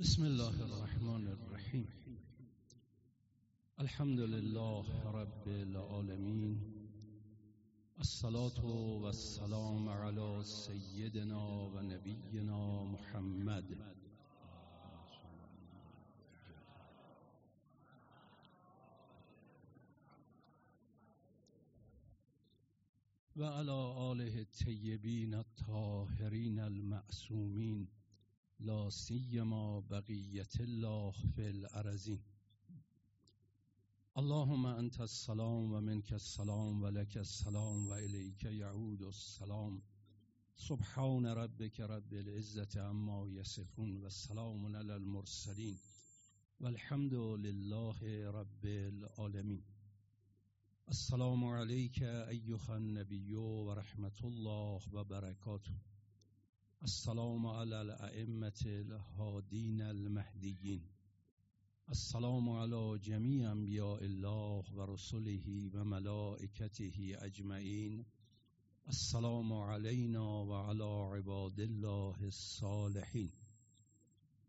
بسم الله الرحمن الرحیم. الحمد لله رب العالمین. الصلاة والسلام على سيدنا و نبینا محمد. و على آله الطیبین الطاهرین المعصومین. لا سیما بقیت الله فی الارضین. اللهم انت السلام و منك السلام و لك السلام و الیک یعود السلام. سبحان ربك رب العزة عما یصفون و سلام علی المرسلین. والحمد لله رب العالمین. السلام عليك أيها النبي ورحمة الله وبركاته السلام على الأئمة الهادين المهديين. السلام على جميع أنبياء الله ورسله وملائكته أجمعين. السلام علينا وعلى عباد الله الصالحين.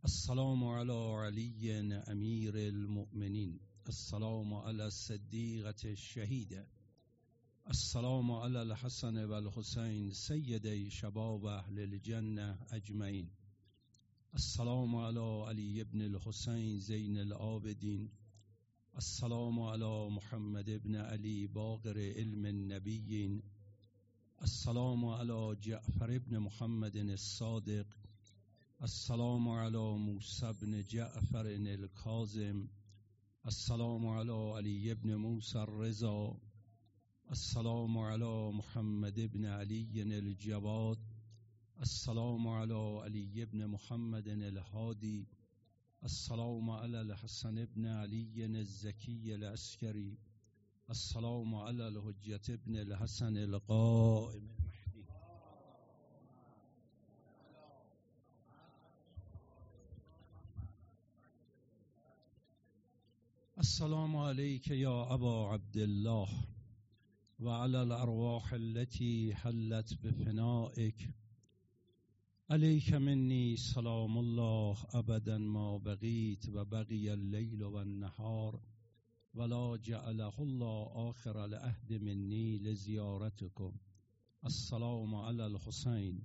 السلام على علي أمير المؤمنين. السلام على الصديقة الشهيدة. السلام على الحسن والحسين سيدي شباب أهل الجنة أجمعين السلام على علي بن الحسين زين العابدين السلام على محمد بن علي باقر علم النبيين السلام على جعفر بن محمد الصادق. السلام على موسى بن جعفر الكاظم السلام على علي بن موسى الرضا. السلام على محمد بن علي الجواد السلام على علي بن محمد الهادي. السلام على الحسن بن علي الزكي العسكري. السلام على الحجة بن الحسن القائم. المهدي السلام عليك يا أبا عبد الله. وعلى الأرواح التي حلت بفنائك. عليك مني سلام الله أبدا ما بقيت وبقي الليل والنهار ولا جعله الله آخر العهد مني لزيارتكم. السلام على الحسين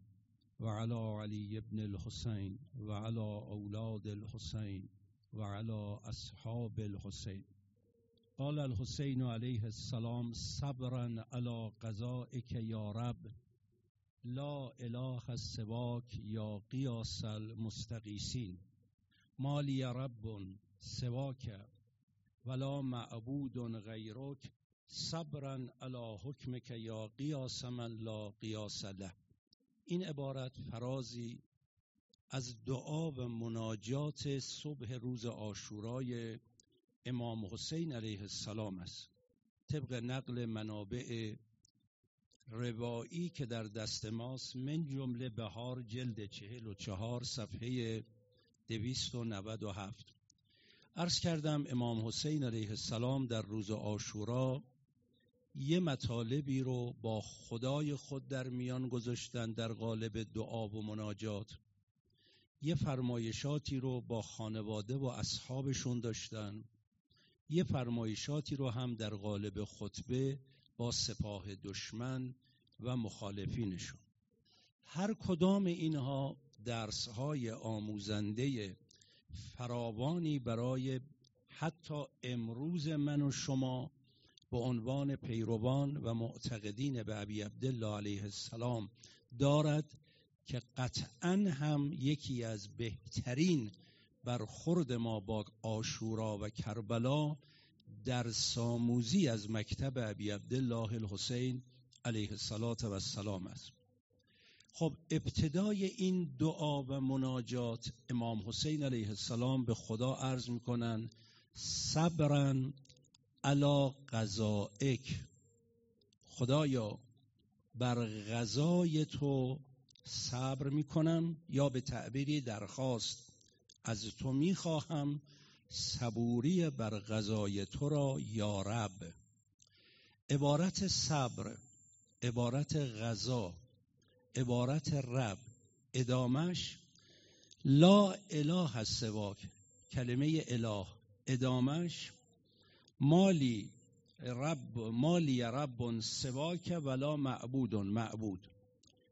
وعلى علي بن الحسين وعلى أولاد الحسين وعلى أصحاب الحسين. قال الحسين عليه السلام صبرا على قضائك يا رب لا إله سواك يا قياس المستقيسين ما لي رب سواك ولا معبود غيرك صبرا على حكمك يا قياس من لا قياس له. این عبارت فرازی از دعا و مناجات صبح روز آشورای امام حسین علیه السلام است. طبق نقل منابع روایی که در دست ماست من جمله بهار جلد چهل و چهار صفحه دویست و نود و هفت. عرض کردم امام حسین علیه السلام در روز آشورا یه مطالبی رو با خدای خود در میان گذاشتن در قالب دعا و مناجات. یه فرمایشاتی رو با خانواده و اصحابشون داشتن. یه فرمایشاتی رو هم در قالب خطبه با سپاه دشمن و مخالفینشون. هر کدام اینها درسهای آموزنده فراوانی برای حتی امروز من و شما به عنوان پیروان و معتقدین به ابی عبدالله علیه السلام دارد که قطعا هم یکی از بهترین برخورد ما با آشورا و کربلا در ساموزی از مکتب ابی عبدالله الحسین علیه السلام است. خب ابتدای این دعا و مناجات امام حسین علیه السلام به خدا عرض می‌کنن صبرا علا قضائک خدایا بر غذای تو صبر می‌کنم یا به تعبیری درخواست از تو می‌خواهم صبوری بر غذای تو را یا رب. عبارت صبر عبارت غذا عبارت رب. ادامش لا اله از سواک کلمه اله. ادامش مالی رب مالی رب سواک ولا معبود معبود.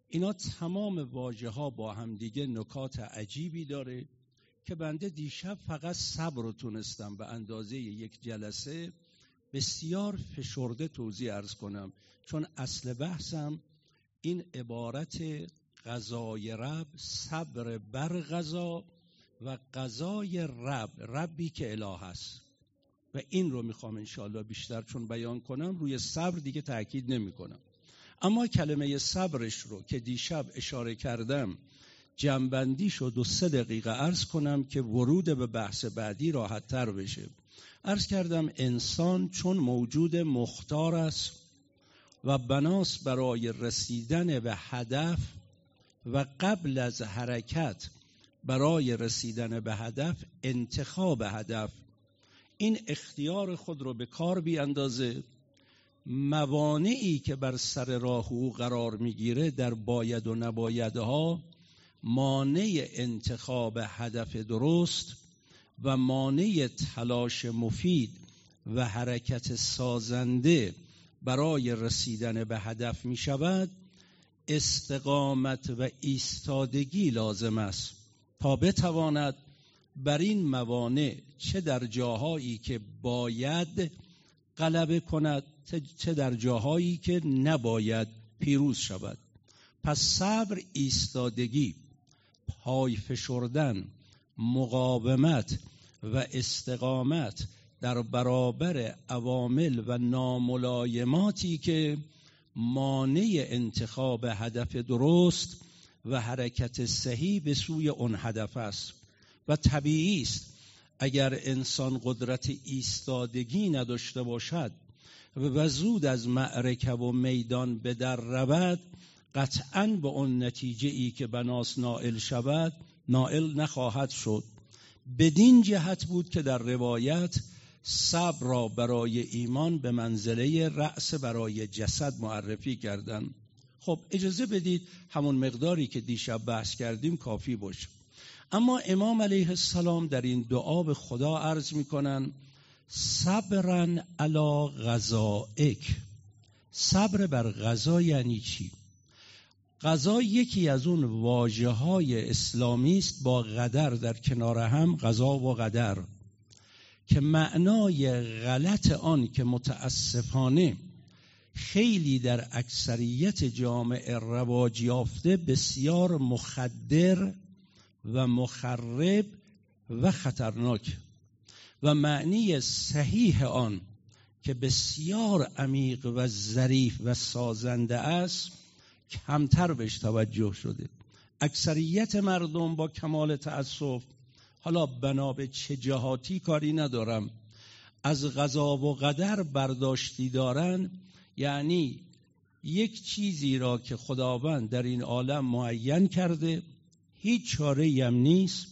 اینا تمام واژه ها با همدیگه نکات عجیبی داره. که بنده دیشب فقط صبر رو تونستم به اندازه یک جلسه بسیار فشرده توضیح ارز کنم. چون اصل بحثم این عبارت غذای رب صبر بر غذا و غذای رب ربی که اله است. و این رو می‌خوام انشاءالله بیشتر چون بیان کنم روی صبر دیگه تاکید نمی کنم اما کلمه صبرش رو که دیشب اشاره کردم جنبندی شد و سه دقیقه عرض کنم که ورود به بحث بعدی راحت تر بشه. عرض کردم انسان چون موجود مختار است و بناس برای رسیدن به هدف و قبل از حرکت برای رسیدن به هدف انتخاب هدف این اختیار خود رو به کار بیاندازه. موانعی که بر سر راه او قرار می‌گیره در باید و نبایدها مانع انتخاب هدف درست و مانع تلاش مفید و حرکت سازنده برای رسیدن به هدف می شود استقامت و ایستادگی لازم است تا بتواند بر این موانع چه در جاهایی که باید غلبه کند چه در جاهایی که نباید پیروز شود. پس صبر ایستادگی پای فشردن مقاومت و استقامت در برابر عوامل و ناملایماتی که مانع انتخاب هدف درست و حرکت صحیح به سوی اون هدف است. و طبیعی است اگر انسان قدرت ایستادگی نداشته باشد و زود از معرکه و میدان به در رود قطعا به اون نتیجه ای که بناس نائل شود نائل نخواهد شد. بدین جهت بود که در روایت صبر را برای ایمان به منزله رأس برای جسد معرفی کردند خب اجازه بدید همون مقداری که دیشب بحث کردیم کافی باشه. اما امام علیه السلام در این دعا به خدا عرض می‌کنن صبرن علا غذائک. صبر بر غذا یعنی چی؟ غذا یکی از اون واجه های اسلامی است با قدر. در کنار هم غذا و قدر که معنای غلط آن که متاسفانه خیلی در اکثریت جامعه رواج یافته بسیار مخدر و مخرب و خطرناک. و معنی صحیح آن که بسیار عمیق و ظریف و سازنده است کمتر بهش توجه شده. اکثریت مردم با کمال تأسف. حالا بنا به چه جهاتی کاری ندارم. از غذا و قدر برداشتی دارن یعنی یک چیزی را که خداوند در این عالم معین کرده هیچ چاره هم نیست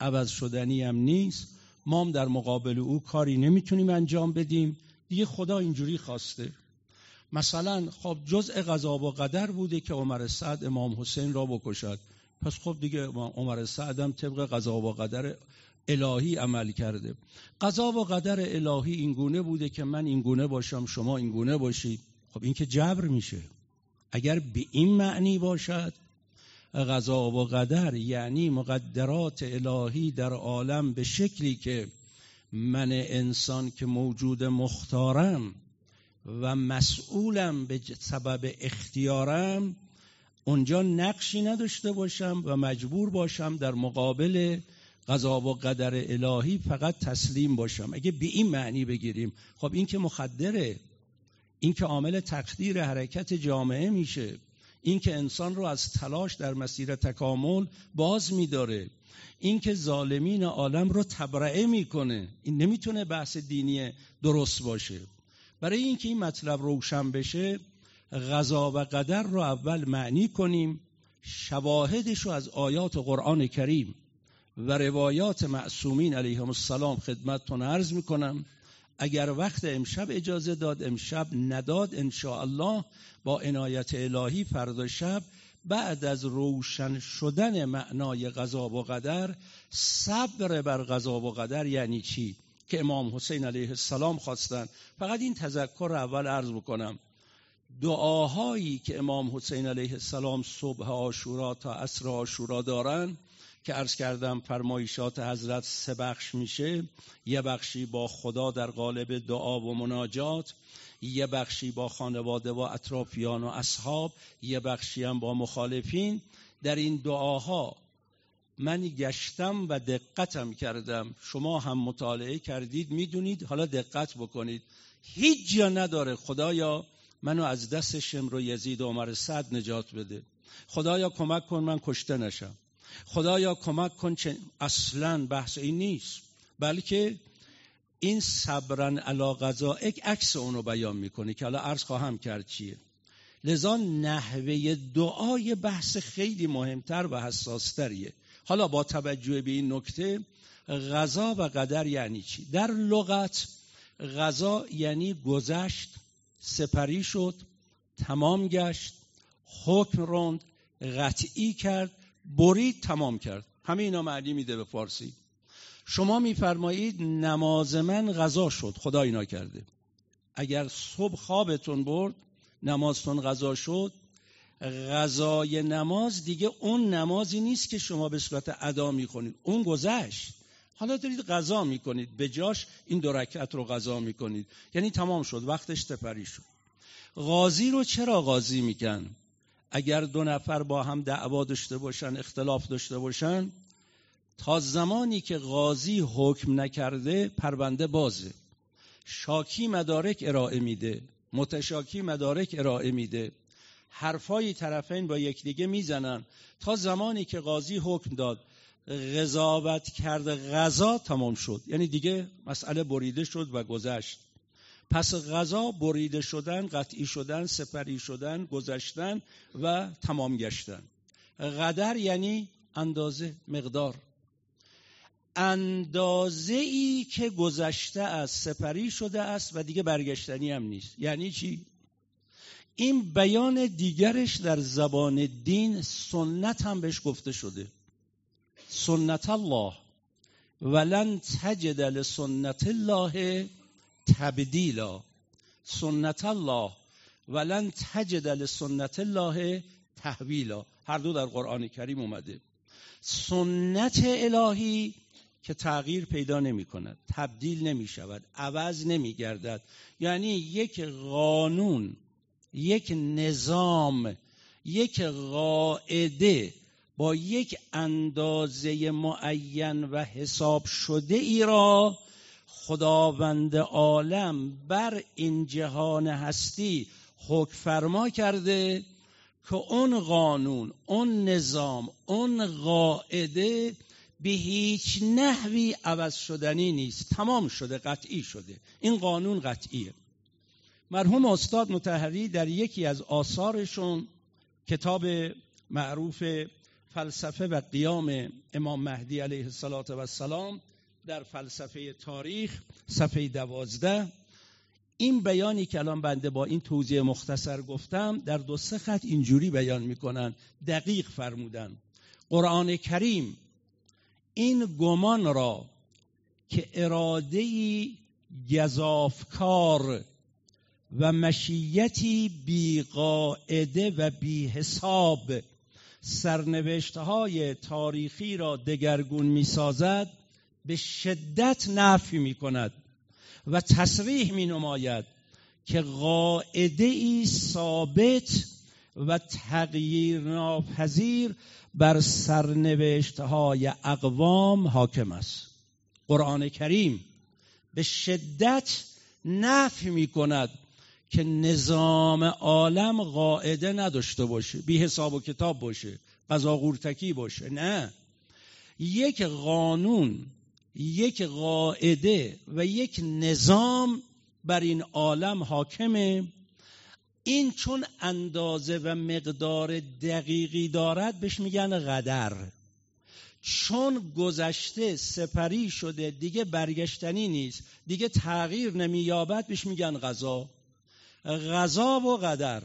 عوض شدنی هم نیست. ما در مقابل او کاری نمی‌تونیم انجام بدیم. دیگه خدا اینجوری خواسته. مثلا خب جزء قضا و قدر بوده که عمر سعد امام حسین را بکشد. پس خب دیگه عمر سعد هم طبق قضا و قدر الهی عمل کرده. قضا و قدر الهی اینگونه بوده که من اینگونه باشم شما اینگونه باشید. خب این که جبر میشه. اگر به این معنی باشد قضا و قدر یعنی مقدرات الهی در عالم به شکلی که من انسان که موجود مختارم و مسئولم به سبب اختیارم اونجا نقشی نداشته باشم و مجبور باشم در مقابل قضا و قدر الهی فقط تسلیم باشم. اگه به این معنی بگیریم خب این که مخدره این که عامل تقدیر حرکت جامعه میشه این که انسان رو از تلاش در مسیر تکامل باز میداره این که ظالمین عالم رو تبرئه می‌کنه این نمی‌تونه بحث دینی درست باشه. برای اینکه این مطلب روشن بشه غذا و قدر رو اول معنی کنیم شواهدش رو از آیات قرآن کریم و روایات معصومین علیهم السلام خدمتتون عرض می‌کنم. اگر وقت امشب اجازه داد امشب نداد ان الله با عنایت الهی فردا شب بعد از روشن شدن معنای غذا و قدر صبر بر غذا و قدر یعنی چی؟ که امام حسین علیه السلام خواستن. فقط این تذکر اول عرض بکنم. دعاهایی که امام حسین علیه السلام صبح آشورا تا عصر آشورا دارن که عرض کردم فرمایشات حضرت سه بخش میشه. یه بخشی با خدا در قالب دعا و مناجات یه بخشی با خانواده و اطرافیان و اصحاب یه بخشی هم با مخالفین. در این دعاها من گشتم و دقتم کردم. شما هم مطالعه کردید می‌دونید. حالا دقت بکنید. هیچ جا نداره. خدایا منو از دست شمر و یزید و عمر صد نجات بده. خدایا کمک کن من کشته نشم. خدایا کمک کن چه اصلا بحث این نیست. بلکه این صبرن علا غذائک عکس اونو بیان می‌کنه که حالا عرض خواهم کرد چیه. لذا نحوه دعای بحث خیلی مهمتر و حساستریه. حالا با توجه به این نکته غذا و قدر یعنی چی؟ در لغت غذا یعنی گذشت سپری شد تمام گشت حکم روند قطعی کرد برید تمام کرد. همه اینا معنی میده به فارسی. شما میفرمایید نماز من غذا شد خدا اینا کرده. اگر صبح خوابتون برد نمازتون غذا شد غذای نماز دیگه اون نمازی نیست که شما به صورت ادا می‌کنید. اون گذشت. حالا دارید غذا می‌کنید. به جاش این دو رو غذا می‌کنید. یعنی تمام شد. وقتش تپری شد. غازی رو چرا غازی میگن اگر دو نفر با هم دعوا داشته باشن اختلاف داشته باشن تا زمانی که قاضی حکم نکرده پرونده بازه. شاکی مدارک ارائه میده. متشاکی مدارک ارائه میده. حرفای طرفین با یکدیگه می‌زنن تا زمانی که قاضی حکم داد قضاوت کرد غذا تمام شد. یعنی دیگه مسئله بریده شد و گذشت. پس غذا بریده شدن قطعی شدن سپری شدن گذشتن و تمام گشتن. قدر یعنی اندازه مقدار. اندازه ای که گذشته از سپری شده است و دیگه برگشتنی هم نیست. یعنی چی؟ این بیان دیگرش در زبان دین سنت هم بهش گفته شده. سنت الله. ولن تجد لسنت الله تبدیلا. سنت الله. ولن تجد لسنت الله تحویلا. هر دو در قرآن کریم اومده. سنت الهی که تغییر پیدا نمی کند. تبدیل نمی شود. عوض نمی گردد. یعنی یک قانون یک نظام یک قاعده با یک اندازه معین و حساب شده ای را خداوند عالم بر این جهان هستی حکم فرما کرده که اون قانون اون نظام اون قاعده به هیچ نحوی عوض شدنی نیست تمام شده قطعی شده. این قانون قطعیه. مرحوم استاد متحری در یکی از آثارشون کتاب معروف فلسفه و قیام امام مهدی علیه السلام در فلسفه تاریخ صفحه دوازده. این بیانی که الان بنده با این توضیح مختصر گفتم در دو سه خط اینجوری بیان می‌کنن دقیق فرمودن. قرآن کریم این گمان را که اراده گذافکار و مشیتی بیقاعده و بی حساب. سرنوشت های تاریخی را دگرگون می سازد به شدت نفی می کند و تصریح می نماید که قاعده ای ثابت و تغییر ناپذیر بر سرنوشت های اقوام حاکم است. قرآن کریم به شدت نفی می کند که نظام عالم قاعده نداشته باشه بی حساب و کتاب باشه قضا قورتکی باشه نه. یک قانون یک قاعده و یک نظام بر این عالم حاکمه. این چون اندازه و مقدار دقیقی دارد بهش میگن قدر. چون گذشته سپری شده دیگه برگشتنی نیست دیگه تغییر نمییابد بهش میگن غذا غذا و قدر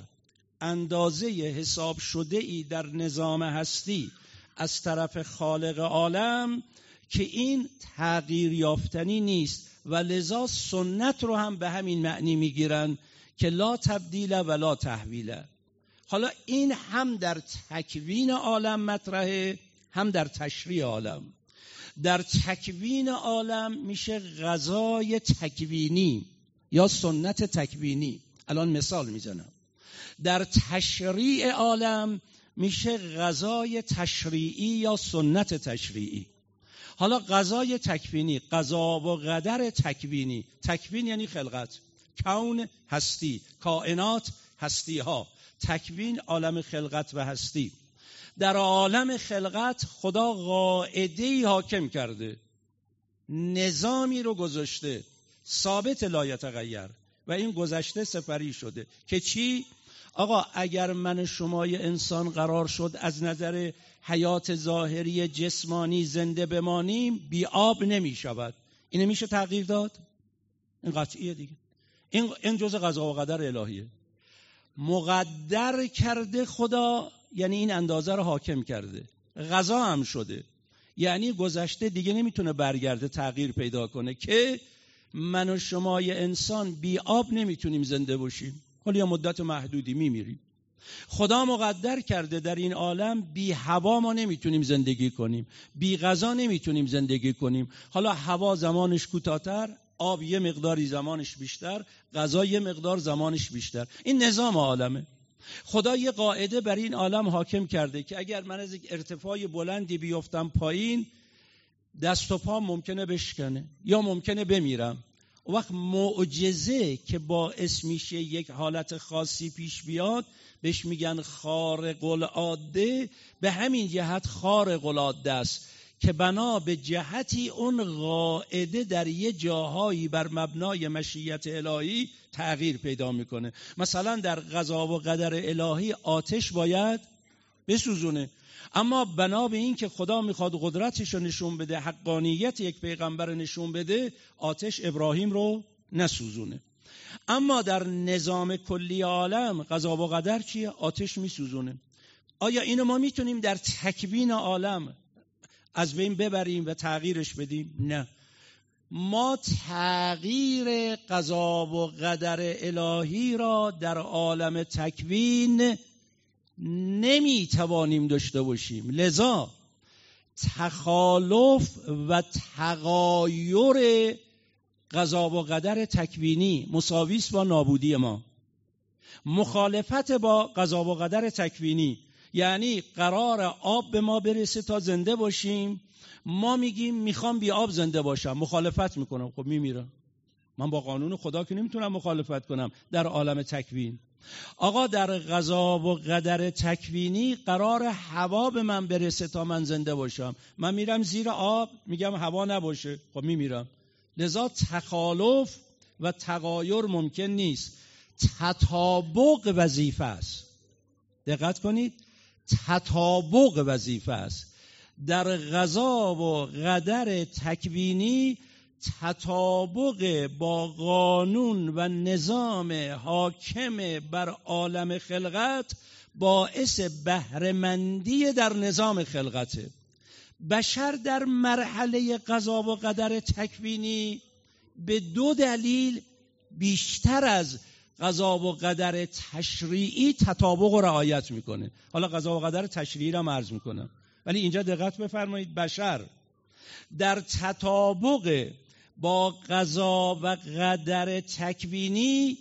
اندازه حساب شده ای در نظام هستی از طرف خالق عالم که این تغییر یافتنی نیست و لذا سنت رو هم به همین معنی می‌گیرن که لا تبدیل و لا تحویله حالا این هم در تکوین عالم مطرحه هم در تشریع عالم. در تکوین عالم میشه غذای تکوینی یا سنت تکوینی. الان مثال می‌زنم. در تشریع عالم میشه غذای تشریعی یا سنت تشریعی؟ حالا غذای تکوینی غذا و قدر تکوینی. تکوین یعنی خلقت. کون هستی کائنات هستی ها تکوین عالم خلقت و هستی. در عالم خلقت خدا قاعده حاکم کرده. نظامی رو گذاشته. ثابت لایتغیر و این گذشته سپری شده. که چی؟ آقا اگر من شمای انسان قرار شد از نظر حیات ظاهری جسمانی زنده بمانیم بی آب نمی شود. این میشه تغییر داد؟ این قطعیه دیگه. این, این جز قضا و قدر الهیه. مقدر کرده خدا یعنی این اندازه رو حاکم کرده. غذا هم شده. یعنی گذشته دیگه نمی‌تونه برگرده تغییر پیدا کنه. که من و شمای انسان بی آب نمی‌تونیم زنده باشیم. حالا یا مدت محدودی میمیریم. خدا مقدر کرده در این عالم بی هوا ما نمی‌تونیم زندگی کنیم. بی غذا نمی‌تونیم زندگی کنیم. حالا هوا زمانش کوتاهتر آب یه مقداری زمانش بیشتر غذا یه مقدار زمانش بیشتر. این نظام عالمه. خدا یه قاعده بر این عالم حاکم کرده که اگر من از یک ارتفاع بلندی بیفتم پایین دست و پا ممکنه بشکنه یا ممکنه بمیرم. و وقت معجزه که باعث میشه یک حالت خاصی پیش بیاد بهش میگن خارق العاده به همین جهت خارق العاده است که بنا به جهتی اون قاعده در یه جاهایی بر مبنای مشیت الهی تغییر پیدا می‌کنه. مثلا در غذا و قدر الهی آتش باید بسوزونه. اما بنا به این که خدا می‌خواد قدرتش رو نشون بده حقانیت یک پیغمبر نشون بده آتش ابراهیم رو نسوزونه. اما در نظام کلی عالم قضا و قدر چیه آتش میسوزونه. آیا اینو ما می‌تونیم در تکوین عالم از بین ببریم و تغییرش بدیم؟ نه. ما تغییر قضا و قدر الهی را در عالم تکوین نمی توانیم داشته باشیم. لذا تخالف و تغایر قضا و قدر تکوینی مساویس با نابودی ما. مخالفت با قضا و قدر تکوینی یعنی قرار آب به ما برسه تا زنده باشیم. ما میگیم می‌خوام بی آب زنده باشم. مخالفت می‌کنم. خب میمیرم. من با قانون خدا که نمی‌تونم مخالفت کنم در عالم تکوین. آقا در غذا و قدر تکوینی قرار هوا به من برسه تا من زنده باشم. من میرم زیر آب میگم هوا نباشه. خب میمیرم. لذا تخالف و تغایر ممکن نیست. تطابق وظیفه است. دقت کنید. تطابق وظیفه است. در غذا و قدر تکوینی تطابق با قانون و نظام حاکم بر عالم خلقت باعث بهرهمندی در نظام خلقته. بشر در مرحله قضا و قدر تکوینی به دو دلیل بیشتر از قضا و قدر تشریعی تطابق و رعایت می‌کنه. حالا قضا و قدر تشریعی را مرز می‌کنم. ولی اینجا دقت بفرمایید بشر در تطابق با قضا و قدر تکوینی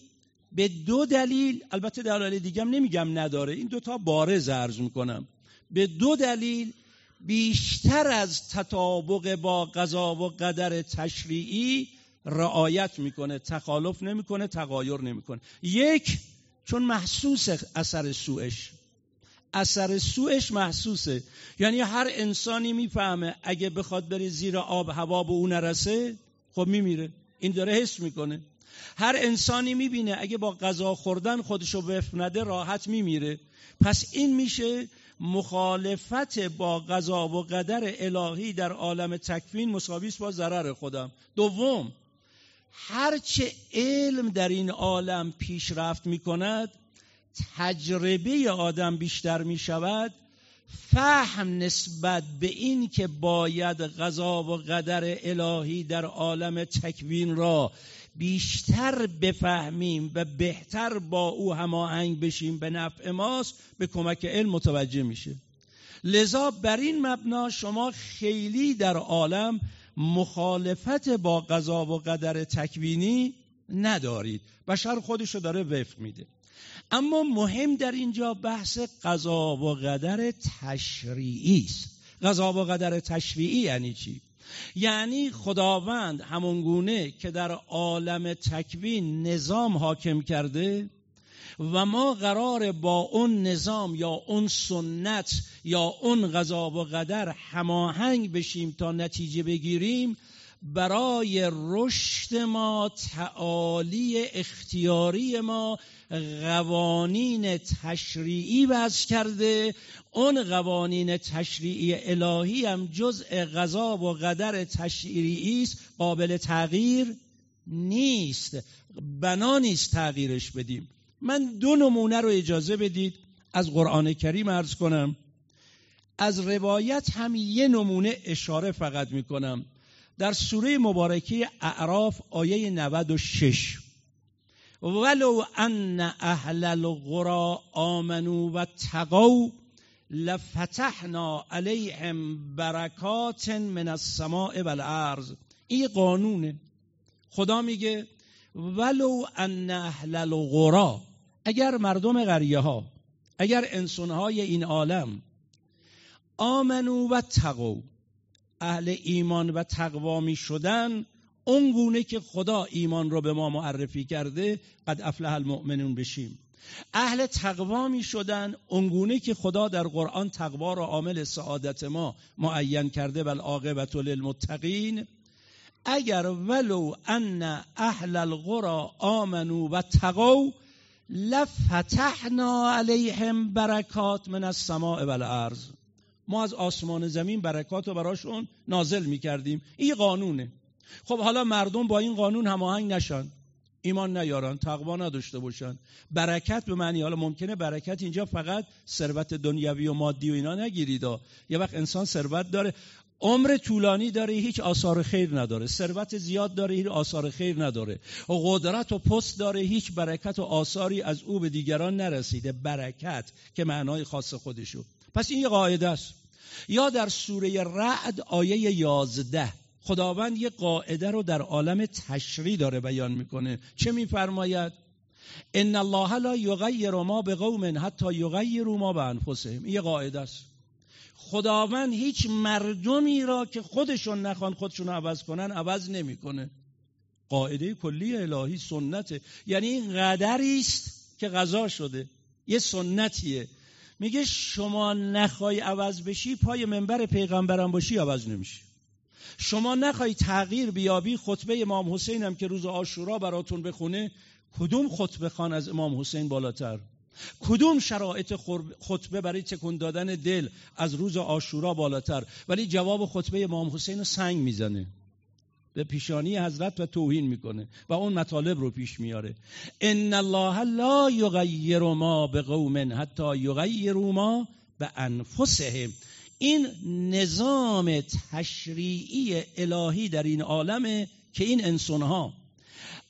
به دو دلیل البته دلایل دیگه نمیگم نداره این دوتا بارز عرض می‌کنم. به دو دلیل بیشتر از تطابق با قضا و قدر تشریعی رعایت می‌کنه تخالف نمی‌کنه تغایر نمی‌کنه. یک چون محسوس اثر سوش اثر سوش محسوسه. یعنی هر انسانی می‌فهمه اگه بخواد بره زیر آب هوا به اون نرسه خب میمیره. این داره حس می‌کنه. هر انسانی می‌بینه اگه با غذا خوردن خودشو بفنده راحت میمیره. پس این میشه مخالفت با قضا و قدر الهی در عالم تکوین مساویس با ضرر خودم. دوم هرچه علم در این عالم پیشرفت می‌کند تجربه آدم بیشتر می شود فهم نسبت به این که باید غذا و قدر الهی در عالم تکوین را بیشتر بفهمیم و بهتر با او هماهنگ بشیم به نفع ماست به کمک علم متوجه میشه. لذا بر این مبنا شما خیلی در عالم مخالفت با قضا و قدر تکوینی ندارید. بشر خودشو داره وفق میده. اما مهم در اینجا بحث قضا و قدر تشریعی است. قضا و قدر تشریعی یعنی چی؟ یعنی خداوند همونگونه که در عالم تکوین نظام حاکم کرده و ما قرار با اون نظام یا اون سنت یا اون قضا و قدر هماهنگ بشیم تا نتیجه بگیریم برای رشد ما تعالی اختیاری ما قوانین تشریعی وضع کرده. اون قوانین تشریعی الهی هم جزء غذا و قدر تشریعی است. قابل تغییر نیست. بنا نیست تغییرش بدیم. من دو نمونه رو اجازه بدید از قرآن کریم ارز کنم. از روایت هم یه نمونه اشاره فقط می‌کنم. در سوره مبارکه اعراف آیه 96 ولو ان اهل القرى آمنوا و تقوا لفتحنا علیهم برکات من السماء والارض. این قانونه. خدا میگه ولو ان اهل القرى اگر مردم قریه ها اگر انسان های این عالم آمنو و تقو اهل ایمان و تقوا می شدن اون گونه که خدا ایمان رو به ما معرفی کرده قد افلح المؤمنون بشیم. اهل تقوا می شدن اونگونه که خدا در قرآن تقوا را عامل سعادت ما معین کرده بل عاقبت للمتقین. اگر ولو ان اهل القرى آمنو و تقوا لفتحنا علیهم برکات من السماء والارض ما از آسمان زمین برکات رو براشون نازل می‌کردیم. این قانونه. خب حالا مردم با این قانون هماهنگ نشن. ایمان نیارن تقوا نداشته باشن. برکت به معنی حالا ممکنه برکت اینجا فقط ثروت دنیوی و مادی و اینا نگیرید. یه وقت انسان ثروت داره. عمر طولانی داره هیچ آثار خیر نداره. ثروت زیاد داره هیچ آثار خیر نداره. و قدرت و پست داره هیچ برکت و آثاری از او به دیگران نرسیده. برکت که معنای خاص خودشو. پس این یه قاعده است. یا در سوره رعد آیه یازده خداوند یه قاعده رو در عالم تشریع داره بیان می‌کنه. چه میفرماید؟ ان الله لا یغیر ما به قوم حتی یغیروا ما به انفسهم یه قاعده است. خداوند هیچ مردمی را که خودشون نخوان خودشون عوض کنن عوض نمی‌کنه. قاعده کلی الهی سنته. یعنی این قدری است که غذا شده. یه سنتیه. میگه شما نخوای عوض بشی پای منبر پیغمبرم باشی عوض نمیشی. شما نخوای تغییر بیابی خطبه امام حسین هم که روز آشورا براتون بخونه کدوم خطبه خان از امام حسین بالاتر؟ کدوم شرایط خطبه برای تکون دادن دل از روز آشورا بالاتر؟ ولی جواب خطبه امام حسین رو سنگ می‌زنه. به پیشانی حضرت و توهین می‌کنه و اون مطالب رو پیش میاره. ان الله لا یغیر ما به قوم حتی یغیروا ما به انفسهم این نظام تشریعی الهی در این عالمه که این انسانها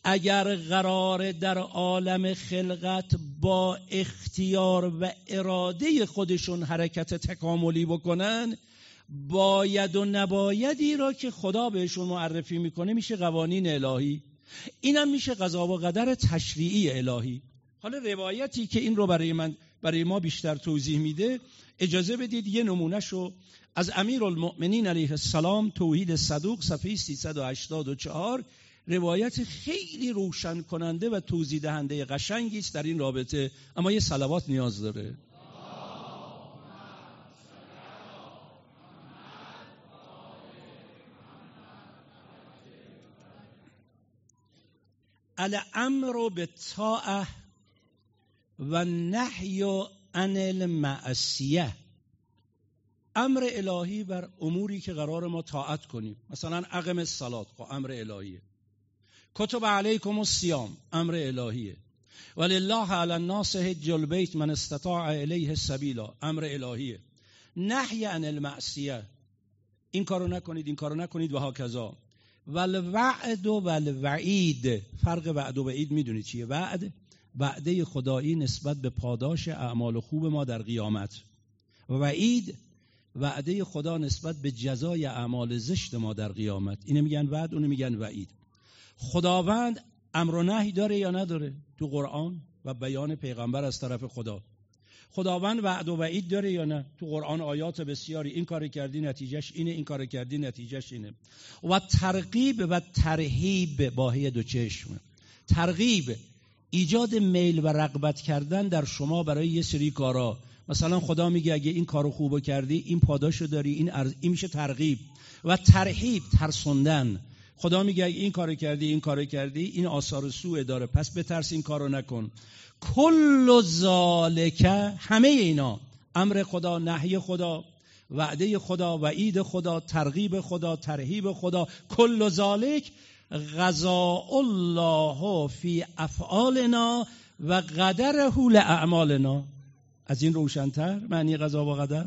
اگر قرار در عالم خلقت با اختیار و اراده خودشون حرکت تکاملی بکنن باید و نبایدی را که خدا بهشون معرفی می‌کنه میشه قوانین الهی. اینم میشه قضا و قدر تشریعی الهی. حالا روایتی که این رو برای من برای ما بیشتر توضیح میده اجازه بدید یه نمونه شو از امیر المؤمنین علیه السلام توحید صدوق صفحه 384 روایت خیلی روشن کننده و توضیح دهنده قشنگی است در این رابطه اما یه صلوات نیاز داره. الامر به طاعه و نحی عن المعصیه امر الهی بر اموری که قرار ما طاعت کنیم. مثلا عقم الصلات خب امر الهیه. کتب علیکم الصیام امر الهیه. ولله علی الناس حج البیت من استطاع الیه سبیلا امر الهیه. نهی عن المعصیه. این کارو نکنید این کارو نکنید و هاکذا. ولوعد و ولوعید فرق وعد و وعید می‌دونید چیه وعد؟ وعده خدایی نسبت به پاداش اعمال خوب ما در قیامت. و وعید وعده خدا نسبت به جزای اعمال زشت ما در قیامت. اینو میگن وعد اونو میگن وعید. خداوند امر و نهی داره یا نداره؟ تو قرآن و بیان پیغمبر از طرف خدا. خداوند وعد و وعید داره یا نه؟ تو قرآن آیات بسیاری این کار کردی نتیجهش اینه این کار کردی نتیجهش اینه. و ترغیب و ترهیب باهی دو چشم. ترغیب ایجاد میل و رغبت کردن در شما برای یه سری کارا. مثلا خدا میگه اگه این کارو خوبو کردی این پاداشو داری این, این میشه ترغیب. و ترهیب ترسوندن. خدا میگه این کارو کردی این کارو کردی این آثار سوء داره. پس بترس این کارو نکن. کل ذالکه همه اینا امر خدا نهی خدا وعده خدا وعید خدا ترغیب خدا ترهیب خدا. کل ذالک غذا الله فی افعالنا و قدره لاعمالنا از این روشنتر؟ معنی غذا و قدر؟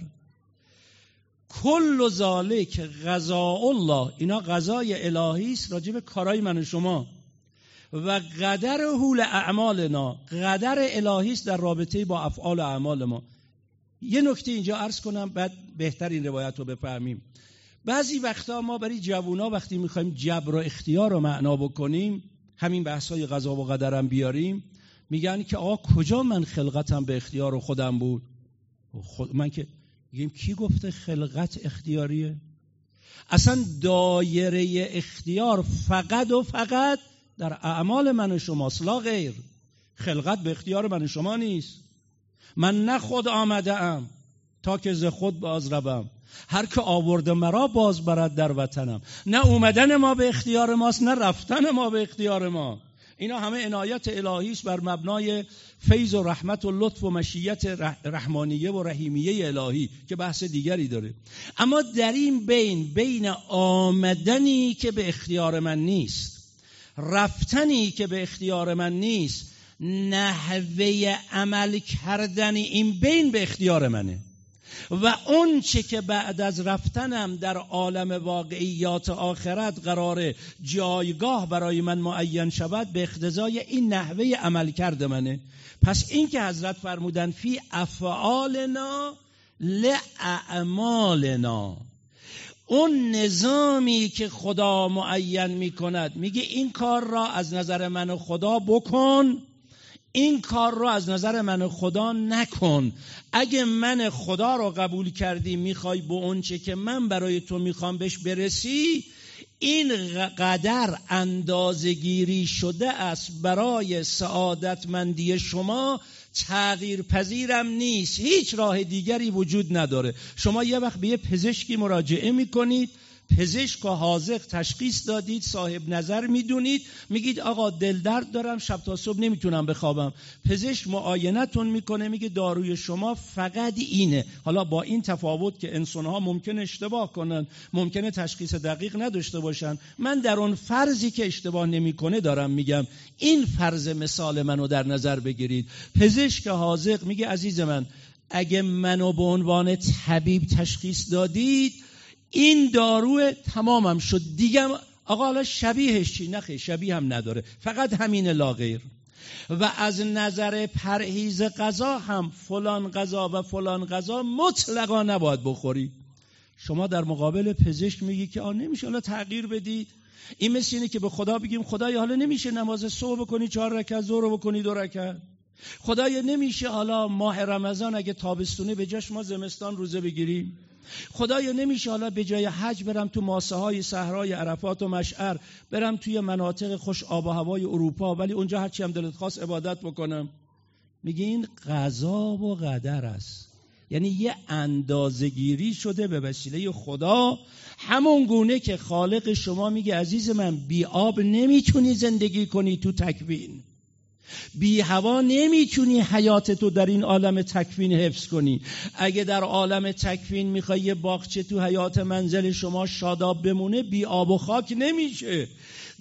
کل ذالک غذا الله. اینا غذای الهی است راجع به کارای من و شما. و قدر حول اعمالنا قدر الهی است در رابطه با افعال و اعمال ما. یه نکته اینجا عرض کنم بعد بهتر این روایت رو بفهمیم. بعضی وقتا ما برای جوونا وقتی می‌خوایم جبر و اختیار رو معنا بکنیم همین بحث های غذا و قدرم بیاریم میگن که آقا کجا من خلقتم به اختیار خودم بود؟ خود من که میگیم کی گفته خلقت اختیاریه؟ اصلا دایره اختیار فقط و فقط در اعمال من و شماست لا غیر. خلقت به اختیار من و شما نیست. من نه خود آمده ام تا که ز خود باز روم. هر که آورده مرا باز برد در وطنم. نه اومدن ما به اختیار ماست نه رفتن ما به اختیار ما. اینا همه عنایت الهی است بر مبنای فیض و رحمت و لطف و مشیت رحمانیه و رحیمیه الهی که بحث دیگری داره. اما در این بین بین آمدنی که به اختیار من نیست رفتنی که به اختیار من نیست نحوه عمل کردن این بین به اختیار منه. و اون چه که بعد از رفتنم در عالم واقعیات آخرت قرار جایگاه برای من معین شود به اختزای این نحوه عمل کرده منه. پس این که حضرت فرمودن فی افعالنا لعمالنا اون نظامی که خدا معین می کند میگه این کار را از نظر من خدا بکن. این کار را از نظر من خدا نکن. اگه من خدا را قبول کردی می‌خوای به اونچه که من برای تو می‌خوام بهش برسی این قدر اندازگیری شده است برای سعادتمندی شما. تغییر پذیرم نیست. هیچ راه دیگری وجود نداره. شما یه وقت به یه پزشکی مراجعه می‌کنید. پزشک و حاضق تشخیص دادید صاحب نظر می‌دونید. میگید آقا دل درد دارم شب تا صبح نمی‌تونم بخوابم. پزشک معاینتون می‌کنه میگه داروی شما فقط اینه. حالا با این تفاوت که انسان ها ممکن اشتباه کنن ممکنه تشخیص دقیق نداشته باشن. من در اون فرضی که اشتباه نمی‌کنه دارم میگم. این فرض مثال منو در نظر بگیرید. پزشک حاضق میگه عزیز من اگه منو به عنوان طبیب تشخیص دادید این دارو تمامم شد. دیگه آقا حالا شبیهش چی؟ نخی شبیه هم نداره. فقط همین لاغیر. و از نظر پرهیز غذا هم فلان غذا و فلان غذا مطلقا نباید بخوری. شما در مقابل پزشک میگی که آ نمیشه حالا تغییر بدید. این مثل اینه که به خدا بگیم خدای حالا نمیشه نماز صبح بکنی چهار رکعت ظهر بکنی دو رکعت. خدایا نمیشه حالا ماه رمضان اگه تابستونه به جاش ما زمستان روزه بگیریم. خدایا نمیشه حالا به جای حج برم تو ماسه های صحرای عرفات و مشعر برم توی مناطق خوش آب و هوای اروپا ولی اونجا هرچی هم دلت خواست عبادت بکنم. میگه این قضا و قدر است. یعنی یه اندازگیری شده به وسیله خدا. همون گونه که خالق شما میگه عزیز من بی آب نمی‌تونی زندگی کنی تو تکوین. بی هوا نمی‌تونی حیات تو در این عالم تکوین حفظ کنی. اگه در عالم تکوین می‌خوای یه باغچه تو حیات منزل شما شاداب بمونه بی آب و خاک نمیشه.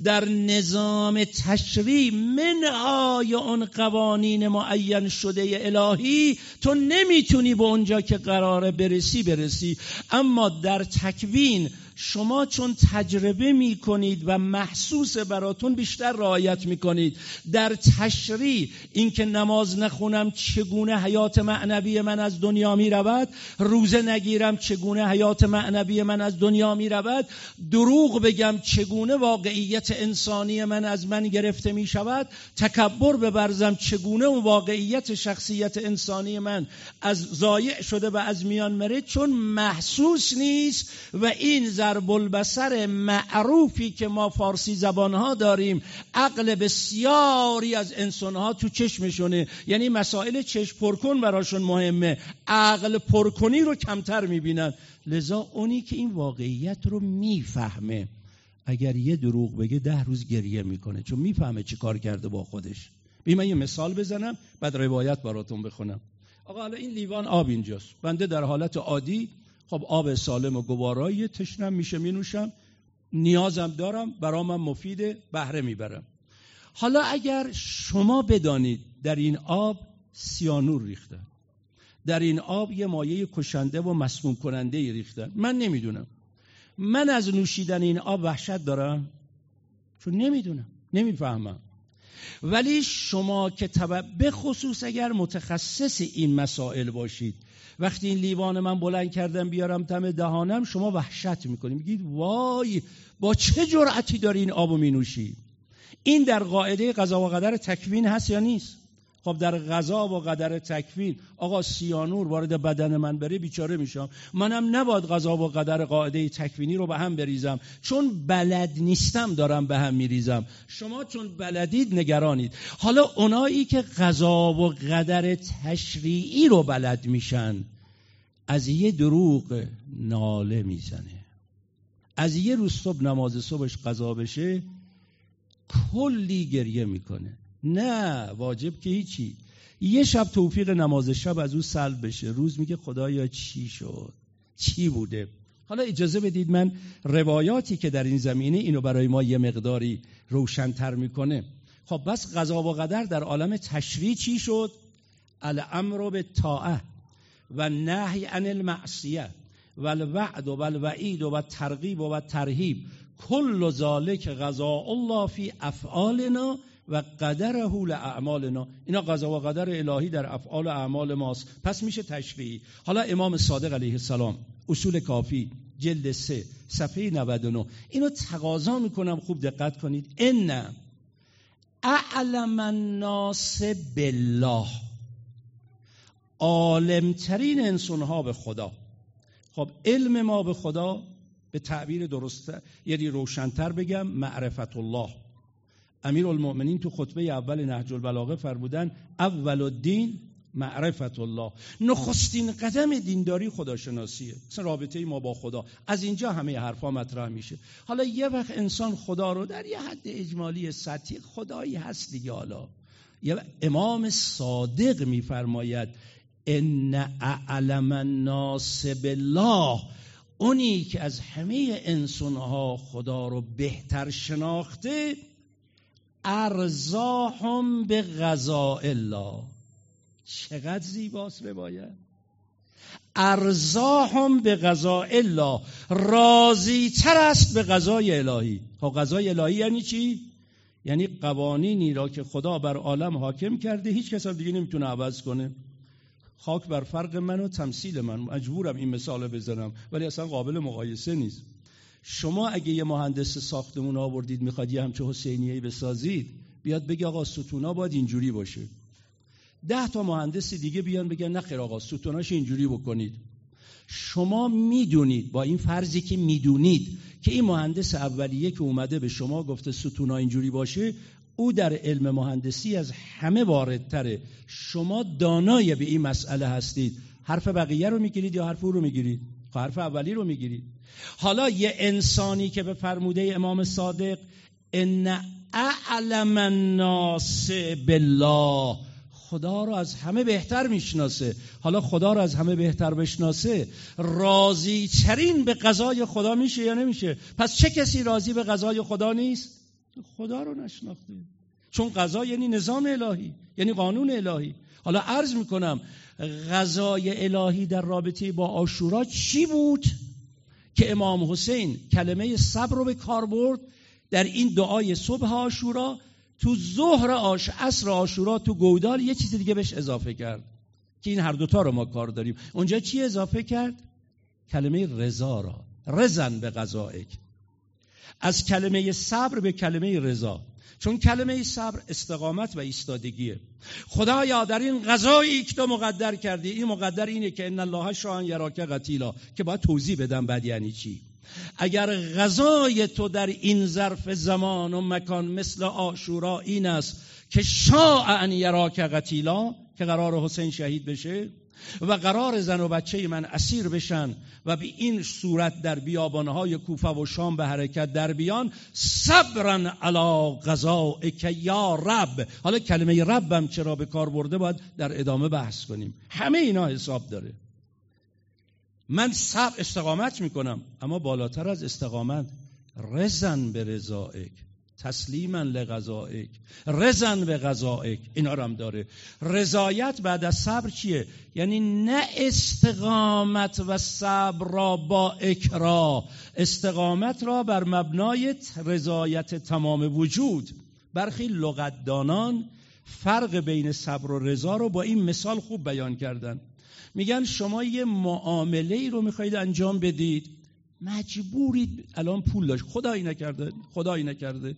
در نظام تشریع منهای اون قوانین معین شده الهی تو نمی‌تونی به اونجا که قراره برسی برسی. اما در تکوین شما چون تجربه می کنید و محسوس براتون بیشتر رعایت می کنید در تشریع اینکه نماز نخونم چگونه حیات معنوی من از دنیا می رود روزه نگیرم چگونه حیات معنوی من از دنیا می رود دروغ بگم چگونه واقعیت انسانی من از من گرفته می شود تکبر ببرزم چگونه اون واقعیت شخصیت انسانی من از زایع شده و از میان مره چون محسوس نیست و این ضرب البسر معروفی که ما فارسی زبانها داریم عقل بسیاری از انسانها تو چشمشونه. یعنی مسائل چشم پرکن براشون مهمه. عقل پرکنی رو کمتر می‌بینن. لذا اونی که این واقعیت رو می‌فهمه اگر یه دروغ بگه ده روز گریه می‌کنه. چون می‌فهمه چی کار کرده با خودش. بی من یه مثال بزنم بعد روایت براتون بخونم. آقا حالا این لیوان آب اینجاست. بنده در حالت عادی خب آب سالم و گوارایی تشنم میشه مینوشم. نیازم دارم برامم مفید بهره می‌برم. حالا اگر شما بدانید در این آب سیانور ریختن در این آب یه مایه کشنده و مسموم کننده ریختن من نمی‌دونم. من از نوشیدن این آب وحشت دارم؟ چون نمی‌دونم. نمی‌فهمم. ولی شما که به خصوص اگر متخصص این مسائل باشید وقتی این لیوان من بلند کردم بیارم تم دهانم شما وحشت می‌کنید میگید وای با چه جرأتی داری این آبو مینوشی؟ این در قاعده قضا و قدر تکوین هست یا نیست؟ خب در غذا و قدر تکوین آقا سیانور وارد بدن من بره بیچاره میشم. منم نباید غذا و قدر قاعده تکوینی رو به هم بریزم. چون بلد نیستم دارم به هم میریزم. شما چون بلدید نگرانید. حالا اونایی که غذا و قدر تشریعی رو بلد میشن از یه دروغ ناله می‌زنه. از یه روز صبح نماز صبحش قضا بشه کلی گریه می‌کنه. نه واجب که هیچی. یه شب توفیق نماز شب از او سلب بشه. روز میگه خدایا چی شد؟ چی بوده؟ حالا اجازه بدید من روایاتی که در این زمینه اینو برای ما یه مقداری روشنتر می‌کنه. خب بس قضا و قدر در عالم تشریع چی شد؟ الامر به طاعه و نهی عن المعصیه و الوعد و الوعید و ترغیب و ترهیب کل ذالک غذا الله فی افعالنا و قدره لاعمالنا اینا قضا و قدر الهی در افعال و اعمال ماست. پس میشه تشریعی. حالا امام صادق علیه السلام اصول کافی جلد سه صفحه 99 اینو تقاضا می‌کنم خوب دقت کنید. ان اعلم الناس بالله. عالمترین انسانها به خدا. خب علم ما به خدا به تعبیر درسته یعنی روشنتر بگم معرفت الله. امیر المؤمنین تو خطبه اول نهج البلاغه فرمودن اول الدین معرفت الله. نخستین قدم دینداری خداشناسیه. مثلا رابطه ما با خدا. از اینجا همه حرفا مطرح میشه. حالا یه وقت انسان خدا رو در یه حد اجمالی سطحی خدایی هست دیگه حالا. یه امام صادق میفرماید ان اعلم الناس بالله. اونی که از همه انسانها خدا رو بهتر شناخته ارزاهم به غذا الله چقدر زیباست روایت. ارزاهم به غذا الله راضی تر است به غذای الهی. ها خب غذای الهی یعنی چی؟ یعنی قوانینی را که خدا بر عالم حاکم کرده هیچ کس دیگه نمی‌تونه عوض کنه. خاک بر فرق من و تمثیل من. مجبورم این مثال بزنم ولی اصلا قابل مقایسه نیست. شما اگه یه مهندس ساختمون آوردید می‌خواد یه همچه حسینیهی بسازید بیاد بگه آقا ستونا باید اینجوری باشه. ده تا مهندس دیگه بیان بگن نه خیر آقا ستوناش اینجوری بکنید. شما می‌دونید با این فرضی که می‌دونید که این مهندس اولیه که اومده به شما گفته ستونا اینجوری باشه او در علم مهندسی از همه واردتره. شما دانای به این مسئله هستید. حرف بقیه رو می‌گیرید یا حرف او رو می‌گیرید؟ حرف اولی رو می‌گیرید. حالا یه انسانی که به فرموده امام صادق ان اعلم الناس بالله. خدا رو از همه بهتر می‌شناسه. حالا خدا رو از همه بهتر بشناسه راضی ترین به قضای خدا میشه یا نمیشه؟ پس چه کسی راضی به قضای خدا نیست؟ خدا رو نشناخته. چون قضا یعنی نظام الهی یعنی قانون الهی. حالا عرض می‌کنم غذای الهی در رابطه با آشورا چی بود که امام حسین کلمه صبر رو به کار برد در این دعای صبح آشورا؟ تو ظهر آش عصر آشورا تو گودال یه چیز دیگه بهش اضافه کرد که این هر دوتا رو ما کار داریم. اونجا چی اضافه کرد؟ کلمه رضا را. رزن به غذائک. از کلمه صبر به کلمه رضا. چون کلمه صبر استقامت و ایستادگیه. خدایا در این غذایی که تو مقدر کردی این مقدر اینه که ان الله شان یراک قتیلا که باید توضیح بدم بعد یعنی چی. اگر غذای تو در این ظرف زمان و مکان مثل آشورا این است که شاء ان یراک قتیلا که قرار حسین شهید بشه و قرار زن و بچه من اسیر بشن و به این صورت در بیابانهای کوفه و شام به حرکت در بیان صبرن علا غذا که یا رب. حالا کلمه ربم چرا به کار برده؟ باید در ادامه بحث کنیم. همه اینا حساب داره. من صبر استقامت می‌کنم اما بالاتر از استقامت رزن به رضائک. تسلیما لغذائک رزن به غذائک. اینا رو هم داره. رضایت بعد از صبر چیه؟ یعنی نه استقامت و صبر را با اکرا استقامت را بر مبنای رضایت تمام وجود. برخی لغتدانان فرق بین صبر و رضا رو با این مثال خوب بیان کردن. میگن شما یه معامله ای رو می‌خواید انجام بدید. مجبورید الان پول داشت. خدایی نکرده خدایی نکرده.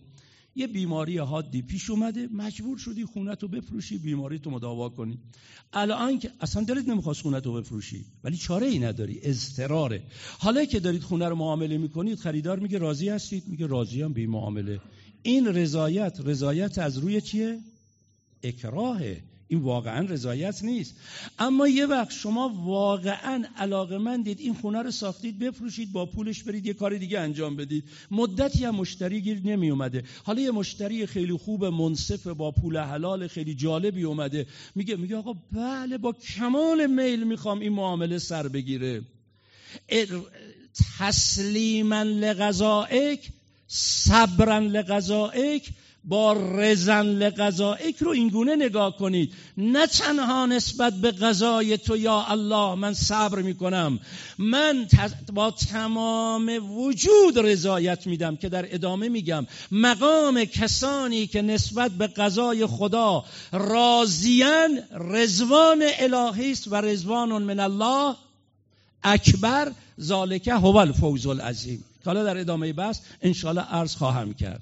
یه بیماری حادی پیش اومده مجبور شدی خونت رو بفروشی بیماری تو مداوا کنی. الان که اصلا دلت نمی‌خواست خونت رو بفروشی ولی چاره ای نداری اضطراره. حالا که دارید خونه رو معامله می‌کنید خریدار میگه راضی هستید میگه راضی هم بی معامله. این رضایت رضایت از روی چیه؟ اکراهه. این واقعا رضایت نیست. اما یه وقت شما واقعا علاقه دید این خونه رو ساختید بفروشید با پولش برید یه کار دیگه انجام بدید. مدتی هم مشتری گیر نمی اومده حالا یه مشتری خیلی خوب منصف با پول حلال خیلی جالبی اومده. میگه میگه آقا بله با کمال میل می‌خوام این معامله سر بگیره. تسلیما لغذائک صبرا لغذائک با رزن لغذائک رو اینگونه نگاه کنید. نه تنها نسبت به غذای تو یا الله من صبر می‌کنم. من با تمام وجود رضایت میدم که در ادامه میگم. مقام کسانی که نسبت به غذای خدا راضیان رزوان الهی است و رزوان من الله اکبر ذالکه هو الفوز العظیم. حالا در ادامه بحث انشاءالله عرض خواهم کرد.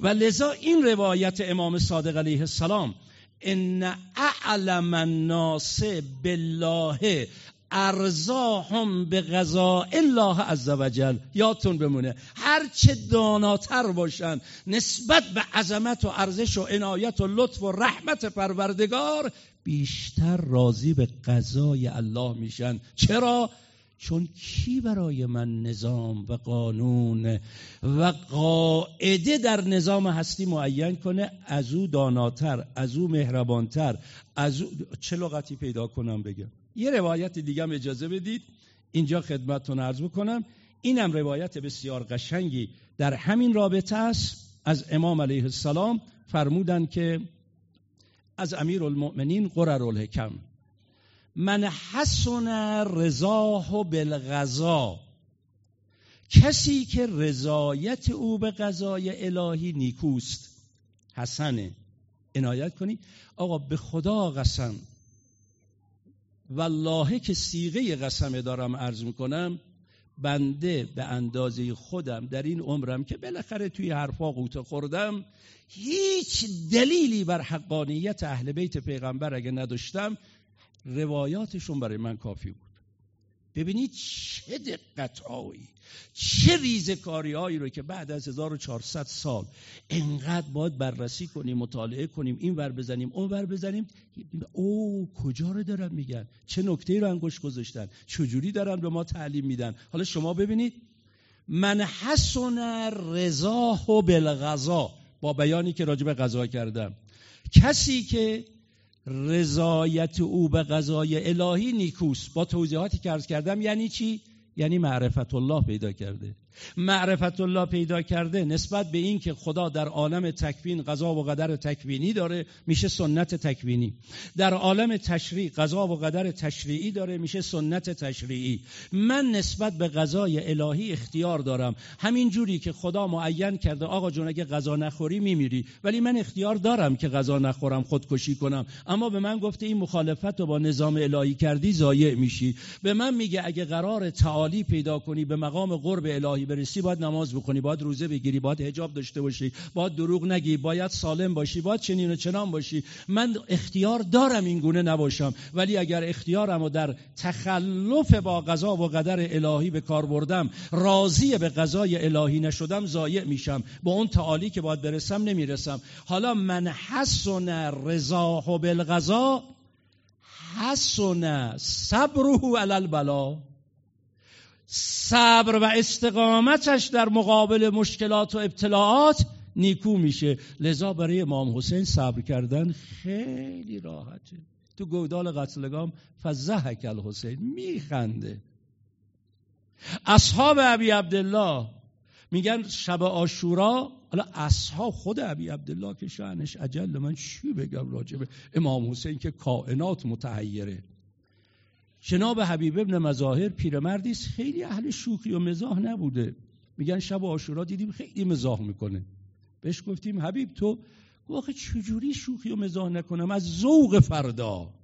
و لذا این روایت امام صادق علیه السلام ان اعلم الناس بالله ارزاهم به غذا الله عزوجل یادتون بمونه. هر چه داناتر باشن نسبت به عظمت و ارزش و عنایت و لطف و رحمت پروردگار بیشتر راضی به غذای الله میشن. چرا؟ چون کی برای من نظام و قانون و قاعده در نظام هستی معین کنه؟ از او داناتر از او مهربانتر از او چه لغتی پیدا کنم بگم؟ یه روایت دیگه اجازه بدید. اینجا خدمتتون عرض بکنم. اینم روایت بسیار قشنگی در همین رابطه است. از امام علیه السلام فرمودن که از امیر المؤمنین قرر الحکم من حسن رضاه بالغذا. کسی که رضایت او به غذای الهی نیکوست. حسنه. عنایت کنی. آقا به خدا قسم. والله که سیغه قسمه دارم عرض می‌کنم بنده به اندازه خودم در این عمرم که بالاخره توی حرفا قوطه خوردم هیچ دلیلی بر حقانیت اهل بیت پیغمبر اگه نداشتم روایاتشون برای من کافی بود. ببینید چه دقت هایی چه ریزکاری هایی رو که بعد از 1400 سال انقدر باید بررسی کنیم مطالعه کنیم این ور بزنیم اون ور بزنیم. او کجا رو دارن میگن؟ چه نکته رو انگوش گذاشتن؟ چجوری دارن به ما تعلیم میدن؟ حالا شما ببینید. من حسن رضاه بالغذا با بیانی که راجع به قضا کردم. کسی که رضایت او به قضای الهی نیکوست. با توضیحاتی که عرض کردم یعنی چی؟ یعنی معرفت الله پیدا کرده. معرفت الله پیدا کرده نسبت به این که خدا در عالم تکوین قضا و قدر تکوینی داره میشه سنت تکوینی. در عالم تشریع قضا و قدر تشریعی داره میشه سنت تشریعی. من نسبت به قضای الهی اختیار دارم. همین جوری که خدا معین کرده آقا جون اگه غذا نخوری میمیری. ولی من اختیار دارم که غذا نخورم خودکشی کنم. اما به من گفته این مخالفت رو با نظام الهی کردی ضایع میشی. به من میگه اگه قرار تعالی پیدا کنی به مقام قرب الهی برسی باید نماز بخونی باید روزه بگیری باید حجاب داشته باشی باید دروغ نگی باید سالم باشی باید چنین و چنان باشی. من اختیار دارم این گونه نباشم ولی اگر اختیارم و در تخلف با قضا و قدر الهی به کار بردم راضی به قضای الهی نشدم ضایع میشم. با اون تعالی که باید برسم نمی‌رسم. حالا من حسن رضاه بالقضا حسن صبره علی البلا صبر و استقامتش در مقابل مشکلات و ابتلاعات نیکو میشه. لذا برای امام حسین صبر کردن خیلی راحته. تو گودال قتلگام فزهک الحسین میخنده. اصحاب ابی عبدالله میگن شب آشورا حالا اصحاب خود ابی عبدالله که شعنش عجل من چی بگم راجبه؟ امام حسین که کائنات متحیره. جناب حبیب ابن مظاهر پیرمردی است. خیلی اهل شوخی و مزاح نبوده. میگن شب آشورا دیدیم خیلی مزاح می‌کنه. بهش گفتیم حبیب تو واقع چجوری شوخی و مزاح نکنم؟ از ذوق فردا.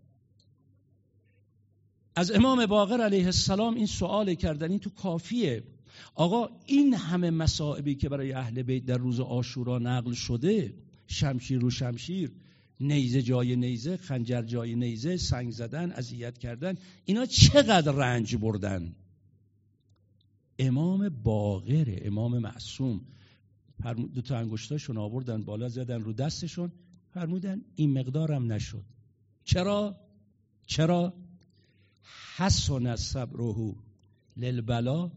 از امام باقر علیه السلام این سوال کردن این تو کافیه. آقا این همه مصائبی که برای اهل بیت در روز آشورا نقل شده شمشیر رو شمشیر نیزه جای نیزه خنجر جای نیزه سنگ زدن اذیت کردن اینا چقدر رنج بردن؟ امام باغر امام معصوم. دو تا انگشتاشون آوردن بالا زدن رو دستشون فرمودن این مقدارم نشد. چرا؟ چرا؟ حسن صبره للبلا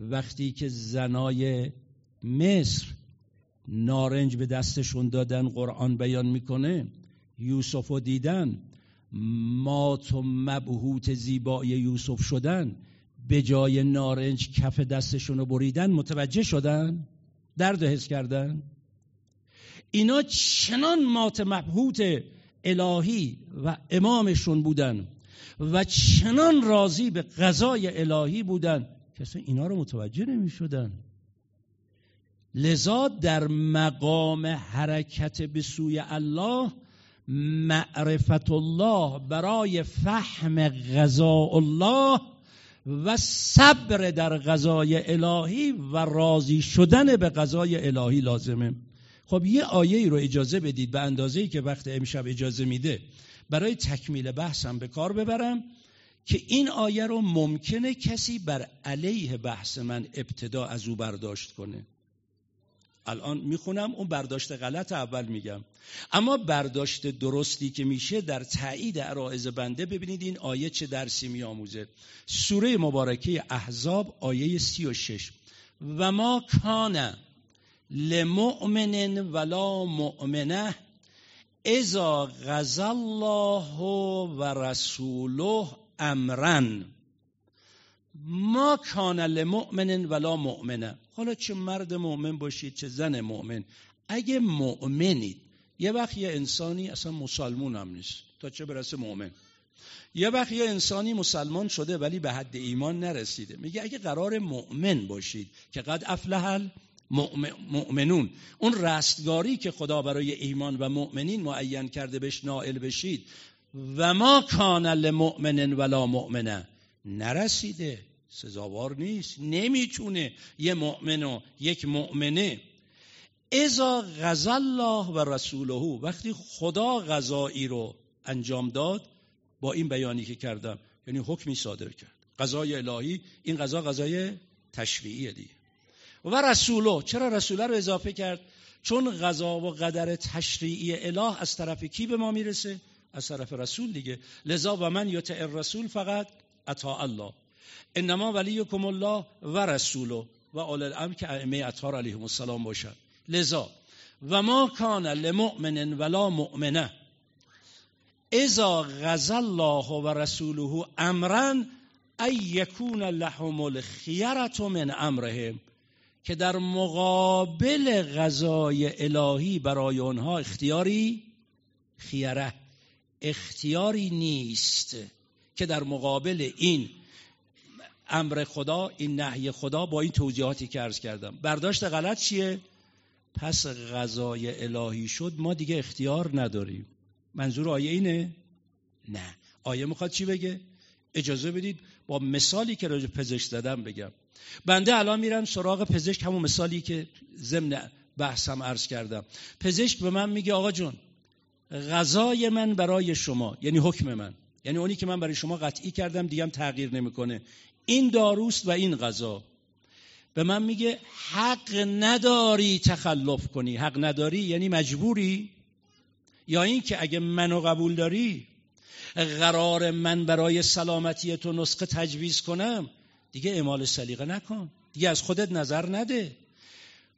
وقتی که زنای مصر نارنج به دستشون دادن قرآن بیان می‌کنه یوسف رو دیدن مات و مبهوت زیبایی یوسف شدن به جای نارنج کف دستشون رو بریدن متوجه شدن؟ درد حس کردن؟ اینا چنان مات مبهوت الهی و امامشون بودن و چنان راضی به قضای الهی بودن که اینا رو متوجه نمی شدن لذا در مقام حرکت به سوی الله معرفت الله برای فهم غذا الله و صبر در غذای الهی و راضی شدن به غذای الهی لازمه. خب یه آیه ای رو اجازه بدید به اندازه ای که وقت امشب اجازه میده برای تکمیل بحثم به کار ببرم که این آیه رو ممکنه کسی بر علیه بحث من ابتدا از او برداشت کنه. الان می‌خونم اون برداشت غلط اول میگم. اما برداشت درستی که میشه در تایید عرائز بنده ببینید این آیه چه درسی میآموزه. سوره مبارکه احزاب آیه سی و شش. و ما کان لمؤمن ولا مؤمنه اذا غزا الله و رسوله امرن. ما کان لمؤمن ولا مؤمنه. حالا چه مرد مؤمن باشید چه زن مؤمن. اگه مؤمنید یه وقت یه انسانی اصلا مسلمون هم نیست تا چه برسه مؤمن. یه وقت یه انسانی مسلمان شده ولی به حد ایمان نرسیده. میگه اگه قرار مؤمن باشید که قد افلح مؤمنون اون رستگاری که خدا برای ایمان و مؤمنین معین کرده بهش نائل بشید و ما کان لمؤمن ولا مؤمنه نرسیده. سزاوار نیست. نمی‌تونه یه مؤمن و یک مؤمنه. ازا غزا الله و رسوله وقتی خدا غذایی رو انجام داد با این بیانی که کردم یعنی حکمی صادر کرد. غذای الهی این غذا غذای تشریعی دیگه. و رسوله چرا رسوله رو اضافه کرد؟ چون غذا و قدر تشریعی اله از طرف کی به ما می‌رسه؟ از طرف رسول دیگه. لذا و من یطع الرسول فقط اطاع الله. انما ولیکم الله و رسوله و اول الامر که ائمه اطهار علیهم السلام باشد لذا و ما کان لمؤمن ولا مؤمنه اذا غزا الله و رسوله امرا ای یکون لهم الخیرت من امرهم که در مقابل غذای الهی برای آنها اختیاری خیره اختیاری نیست که در مقابل این امر خدا این نهی خدا با این توضیحاتی که عرض کردم. برداشت غلط چیه؟ پس غذای الهی شد ما دیگه اختیار نداریم. منظور آیه اینه؟ نه. آیه می‌خواد چی بگه؟ اجازه بدید با مثالی که راجع پزشک زدم بگم. بنده الان میرم سراغ پزشک همون مثالی که ضمن بحثم عرض کردم. پزشک به من میگه آقا جون غذای من برای شما یعنی حکم من. یعنی اونی که من برای شما قطعی کردم دیگه تغییر نمی‌کنه. این داروست و این غذا. به من میگه حق نداری تخلف کنی. حق نداری یعنی مجبوری. یا اینکه اگه منو قبول داری قرار من برای سلامتی تو نسخه تجویز کنم دیگه اعمال سلیقه نکن. دیگه از خودت نظر نده.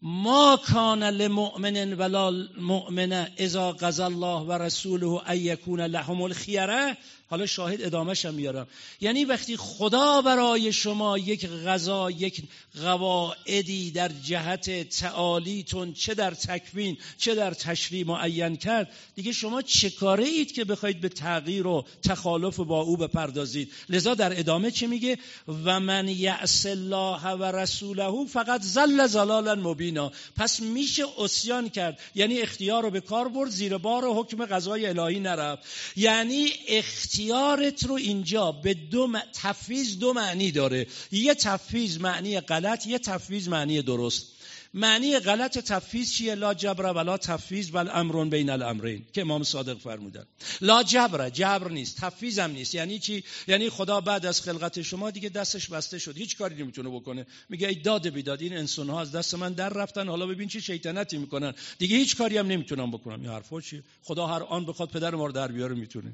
ما کان لمؤمن ولا مؤمنه اذا قضى الله و رسوله ان یکون لهم الخیره. حالا شاهد ادامهش هم میارم. یعنی وقتی خدا برای شما یک غذا یک قواعدی در جهت تعالیتون چه در تکوین چه در تشریع معین کرد دیگه شما چه کاره اید که بخواید به تغییر و تخالف با او بپردازید؟ لذا در ادامه چه میگه؟ و من یعص الله و رسوله فقط زل زلالا مبینا پس میشه اسیان کرد. یعنی اختیار رو به کار برد زیر بار حکم غذای الهی نرفت. یعنی اختیار اختیارت رو اینجا به دو تفویض دو معنی داره. یه تفویض معنی غلط یه تفویض معنی درست. معنی غلط تفویض چیه؟ لا جبر ولا تفویض بل امرون بین الامرین که امام صادق فرمودن. لا جبر جبر نیست تفویض هم نیست. یعنی چی؟ یعنی خدا بعد از خلقت شما دیگه دستش بسته شد. هیچ کاری نمی‌تونه بکنه. میگه ای داد بیداد این انسان ها از دست من در رفتن. حالا ببین چی شیطنتی می‌کنن. دیگه هیچ کاری هم نمی‌تونم بکنم. این حرفا چی خدا هر آن بخواد پدر ما رو در بیاره می‌تونه.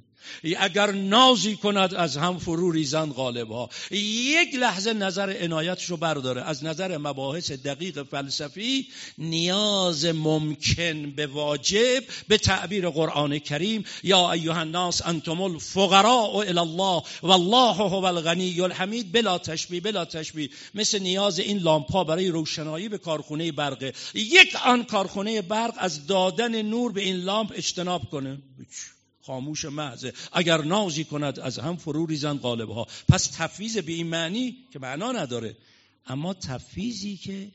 اگر نازی کند از هم فرو ریزن غالب ها یک لحظه نظر عنایتش رو برداره. از نظر مباحث دقیق فلسفه نیاز ممکن به واجب به تعبیر قرآن کریم یا ایها الناس انتم الفقراء الى الله والله هو الغنی الحمید بلا تشبیه بلا تشبیه. مثل نیاز این لامپا برای روشنایی به کارخونه برقه یک آن کارخونه برق از دادن نور به این لامپ اجتناب کنه. خاموش محضه اگر نازی کند از هم فرو ریزن قالب ها پس تفویض به این معنی که معنا نداره. اما تفویضی که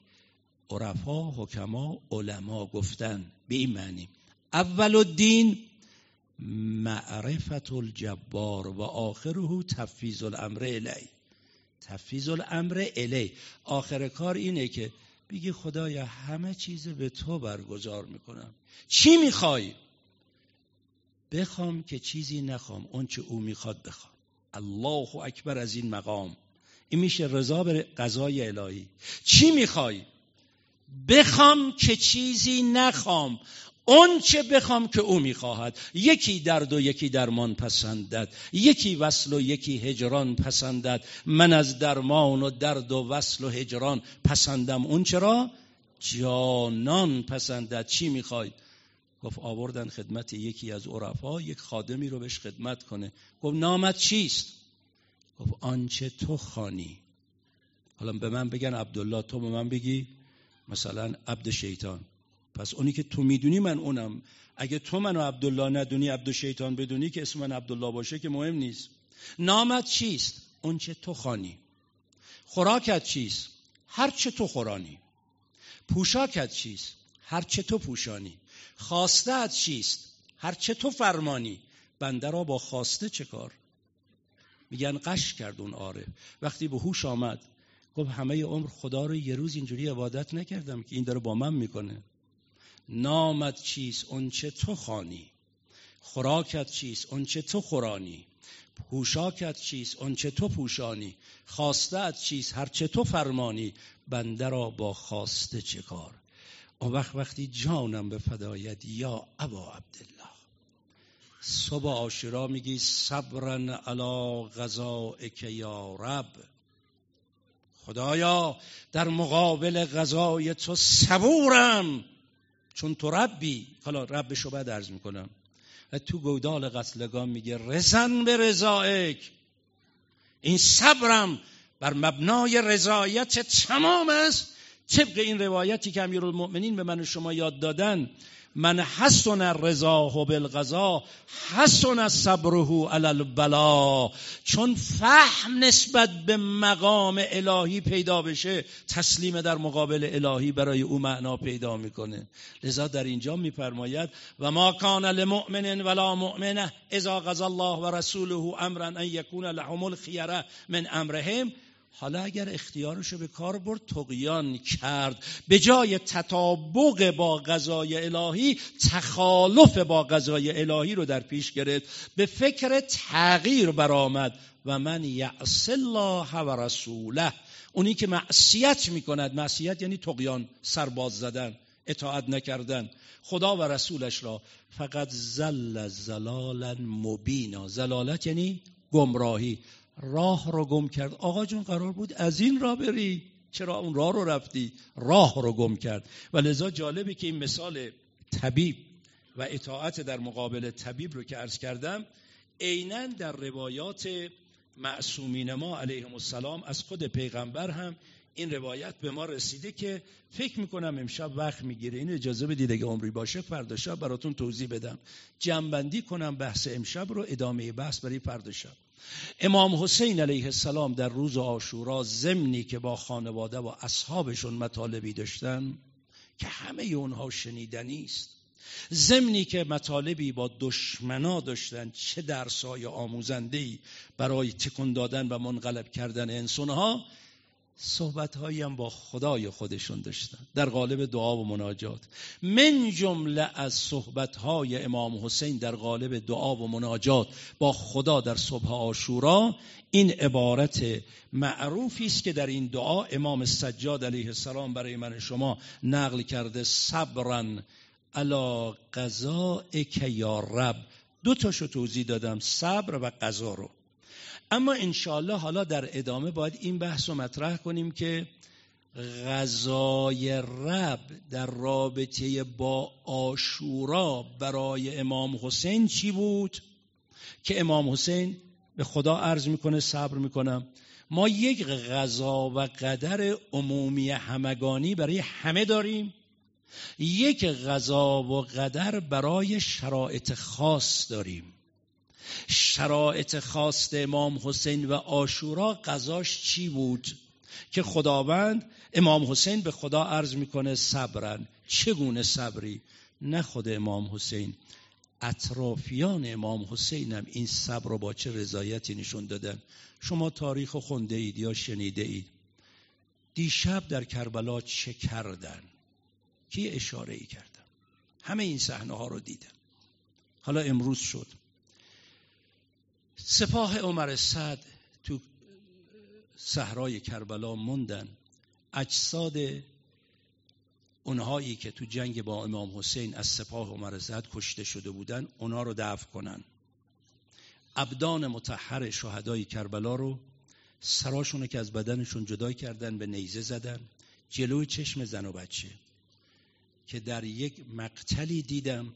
عرفا حکما علما گفتن به این معنی. اول الدین معرفت الجبار و آخره تفیز الامر الی تفیز الامر الی آخر کار اینه که بگی خدایا همه چیز به تو برگزار می‌کنم. چی می‌خوای؟ بخوام که چیزی نخوام اون چه او می‌خواد بخوام. الله اکبر از این مقام. این میشه رضا به قضای الهی. چی می‌خوای؟ بخوام که چیزی نخوام اون چه بخوام که او می‌خواهد. یکی درد و یکی درمان پسندد یکی وصل و یکی هجران پسندد. من از درمان و درد و وصل و هجران پسندم. اون چرا؟ جانان پسندد. چی می‌خواید گفت آوردن خدمت یکی از عرفا یک خادمی رو بهش خدمت کنه. گفت نامت چیست؟ گفت آنچه تو خانی حالا به من بگن عبدالله تو به من بگی مثلا عبد شیطان. پس اونی که تو می‌دونی من اونم. اگه تو منو عبدالله ندونی عبد شیطان بدونی که اسم من عبدالله باشه که مهم نیست. نامت چیست؟ اون چه تو خانی خوراکت چیست؟ هر چه تو خورانی. پوشاکت چیست؟ هر چه تو پوشانی. خواستت چیست؟ هر چه تو فرمانی. بنده را با خواسته چه کار؟ میگن قش کرد اون آره وقتی به هوش آمد گفت همه عمر خدا رو یه روز اینجوری عبادت نکردم که این داره با من می‌کنه. نامت چیست؟ اون چه تو خانی خوراکت چیست؟ اون چه تو خورانی. پوشاکت چیست؟ اون چه تو پوشانی. خواستت چیست؟ هر چه تو فرمانی. بنده را با خواسته چه کار؟ اون وقت وقتی جانم به فدایت یا ابا عبدالله. صبح آشرا میگی صبرن علا غذائک یا رب. خدایا در مقابل غذای تو صبورم. چون تو ربی حالا ربشو بعد عرض می‌کنم. و تو گودال قتلگان میگه رزن به رضایک. این صبرم بر مبنای رضایت تمام است. طبق این روایتی که امیرالمؤمنین به من و شما یاد دادن من حسن الرضاه بالقضا حسن صبره علی البلا. چون فهم نسبت به مقام الهی پیدا بشه تسلیم در مقابل الهی برای او معنا پیدا می‌کنه. لذا در اینجا میفرماید و ما کان لمؤمن ولا مؤمنه اذا قضى الله و رسوله امرا ان یکون لهم الخیره من امرهم. حالا اگر اختیارش رو به کار برد تقیان کرد. به جای تطابق با غذای الهی تخالف با غذای الهی رو در پیش گرفت. به فکر تغییر برآمد. و من یعص الله و رسوله. اونی که معصیت می‌کند. معصیت یعنی تقیان سرباز زدن اطاعت نکردن. خدا و رسولش را فقط زل زلالا مبینا. زلالت یعنی گمراهی. راه رو گم کرد. آقا جون قرار بود از این راه بری. چرا اون راه رو رفتی؟ راه رو گم کرد. و لذا جالبه که این مثال طبیب و اطاعت در مقابل طبیب رو که عرض کردم عینا در روایات معصومین ما علیهم السلام از خود پیغمبر هم این روایت به ما رسیده که فکر می‌کنم امشب وقت می‌گیره. این اجازه بدید اگه عمری باشه فردا شب براتون توضیح بدم. جنبندی کنم بحث امشب رو ادامه بحث برای فردا شب. امام حسین علیه السلام در روز آشورا زمنی که با خانواده و اصحابشون مطالبی داشتن که همه اونها شنیدنی است. زمنی که مطالبی با دشمنا داشتن چه درسای آموزندهی برای تکون دادن و منقلب کردن انسانها صحبت هم با خدای خودشون داشتن. در قالب دعا و مناجات. من جمله از صحبت های امام حسین در قالب دعا و مناجات با خدا در صبح آشورا این عبارت معروفی است که در این دعا امام سجاد علیه السلام برای من شما نقل کرده صبرن علا که یا رب. دو تاشو توضیح دادم صبر و قضا رو. اما انشاءالله حالا در ادامه باید این بحث رو مطرح کنیم که غذای رب در رابطه با آشورا برای امام حسین چی بود؟ که امام حسین به خدا عرض می‌کنه صبر می‌کنم. ما یک غذا و قدر عمومی همگانی برای همه داریم. یک غذا و قدر برای شرایط خاص داریم. شرایط خواست امام حسین و آشورا قضاش چی بود؟ که خداوند امام حسین به خدا عرض می‌کنه صبرن. چگونه صبری؟ نه خود امام حسین. اطرافیان امام حسین هم این صبر رو با چه رضایتی نشون دادن شما تاریخ خونده اید یا شنیده اید؟ دیشب در کربلا چه کردن؟ کی اشاره ای کردن همه این صحنه ها رو دیدن حالا امروز شد. سپاه عمر سعد تو صحرای کربلا موندن. اجساد اونهایی که تو جنگ با امام حسین از سپاه عمر سعد کشته شده بودن اونا رو دفع کنن. ابدان متحر شهدای کربلا رو سراشون که از بدنشون جدا کردن به نیزه زدن. جلوی چشم زن و بچه که در یک مقتلی دیدم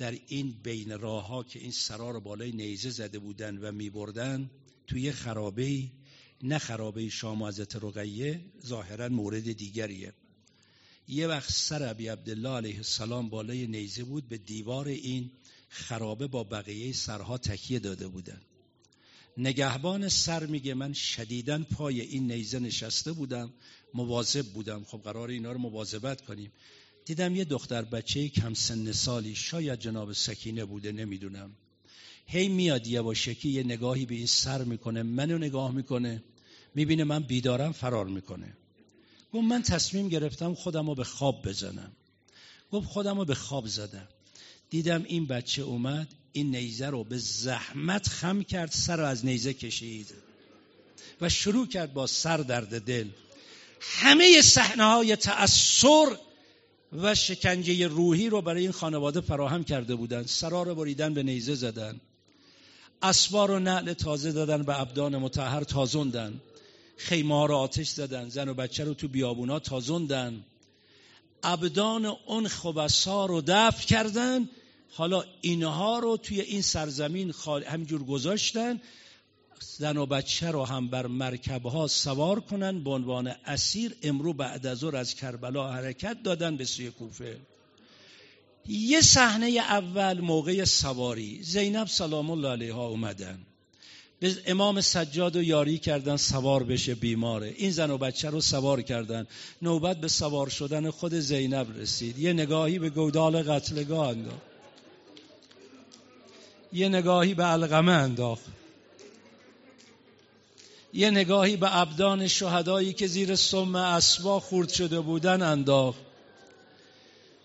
در این بین راه ها که این سرا رو بالای نیزه زده بودن و می بردن توی خرابه نه خرابه شام حضرت رقیه ظاهرا مورد دیگریه. یه وقت سر ابی عبدالله علیه السلام بالای نیزه بود به دیوار این خرابه با بقیه سرها تکیه داده بودن. نگهبان سر میگه من شدیدن پای این نیزه نشسته بودم مواظب بودم. خب قرار اینا رو مواظبت کنیم. دیدم یه دختر بچه کم سن سالی شاید جناب سکینه بوده نمی‌دونم. هی میاد یواشکی یه نگاهی به این سر می‌کنه منو نگاه می‌کنه می‌بینه من بیدارم فرار می‌کنه. گفت من تصمیم گرفتم خودم رو به خواب بزنم. گفت خودم رو به خواب زدم. دیدم این بچه اومد این نیزه رو به زحمت خم کرد سر رو از نیزه کشید و شروع کرد با سر درد دل. همه صحنه های تأثیر و شکنجه روحی رو برای این خانواده فراهم کرده بودند سرا رو بریدن به نیزه زدن. اسبار و نعل تازه دادن به ابدان متحر تازوندن خیمه ها رو آتش زدن. زن و بچه رو تو بیابونا تازوندن ابدان اون خبسا رو دفن کردن. حالا اینها رو توی این سرزمین همجور گذاشتن. زن و بچه رو هم بر مرکب ها سوار کنن به عنوان اسیر امرو بعد از از کربلا حرکت دادن به سوی کوفه. یه صحنه اول موقع سواری زینب سلام الله علیها اومدن. به امام سجاد و یاری کردن سوار بشه بیماره. این زن و بچه رو سوار کردن. نوبت به سوار شدن خود زینب رسید. یه نگاهی به گودال قتلگاه انداخت. یه نگاهی به القمه انداخت. یه نگاهی به ابدان شهدایی که زیر سم اسبا خورد شده بودن انداخت.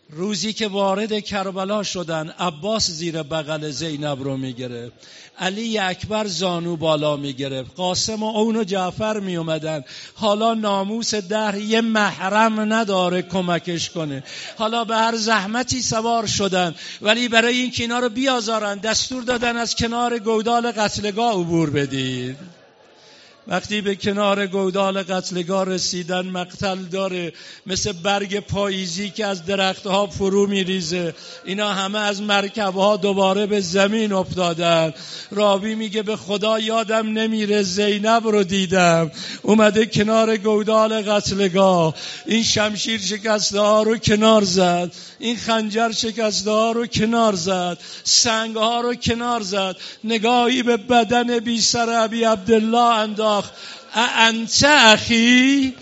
روزی که وارد کربلا شدن عباس زیر بغل زینب رو می‌گرفت. علی اکبر زانو بالا می‌گرفت. قاسم و اون و جعفر می اومدن حالا ناموس در یه محرم نداره کمکش کنه. حالا به هر زحمتی سوار شدن ولی برای این اینا رو بیازارن دستور دادن از کنار گودال قتلگاه عبور بدید. وقتی به کنار گودال قتلگاه رسیدن مقتل داره مثل برگ پاییزی که از درختها فرو میریزه. اینا همه از مرکبها دوباره به زمین افتادن. راوی میگه به خدا یادم نمیره زینب رو دیدم. اومده کنار گودال قتلگاه. این شمشیر شکسته ها رو کنار زد. این خنجر شکسته ها رو کنار زد. سنگ ها رو کنار زد. نگاهی به بدن بی سر عبدالله انداخت. انت اخی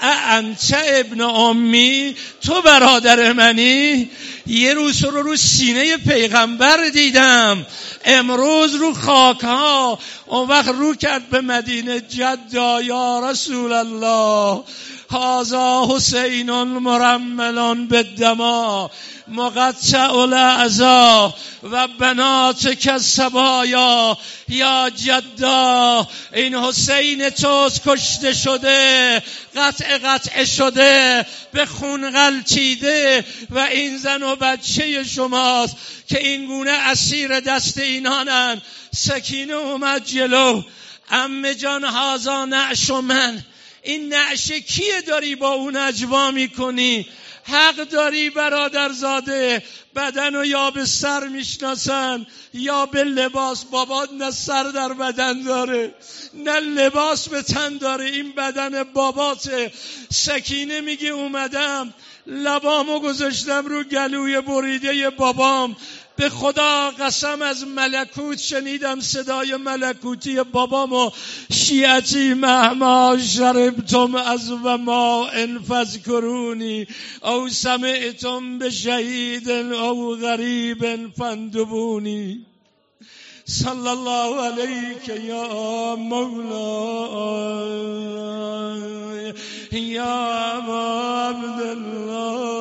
انت ابن امی تو برادر منی. یه روز رو رو سینه پیغمبر دیدم. امروز رو خاک ها. اون وقت رو کرد به مدینه جدا یا رسول الله. هازا حسین مرملان به دما مقطع الاعضا و بنات کسبایا. یا جدا این حسین توست کشته شده قطع قطع شده به خون غلطیده و این زن و بچه شماست که این گونه اسیر دست اینانن. سکینه اومد جلو. ام جان هازا نعش من. این نعشه کیه داری با اون اجوا می‌کنی؟ حق داری برادرزاده بدن و یا به سر می‌شناسن یا به لباس. بابا نه سر در بدن داره نه لباس به تن داره. این بدن باباته. سکینه میگه اومدم لبامو گذاشتم رو گلوی بریده بابام. به خدا قسم از ملکوت شنیدم صدای ملکوتی بابام و شیعتی مهما شربتم از و ما انفذ کرونی. او سمعتم به شهید او غریب فندبونی صلی الله علیک یا مولا یا عبدالله.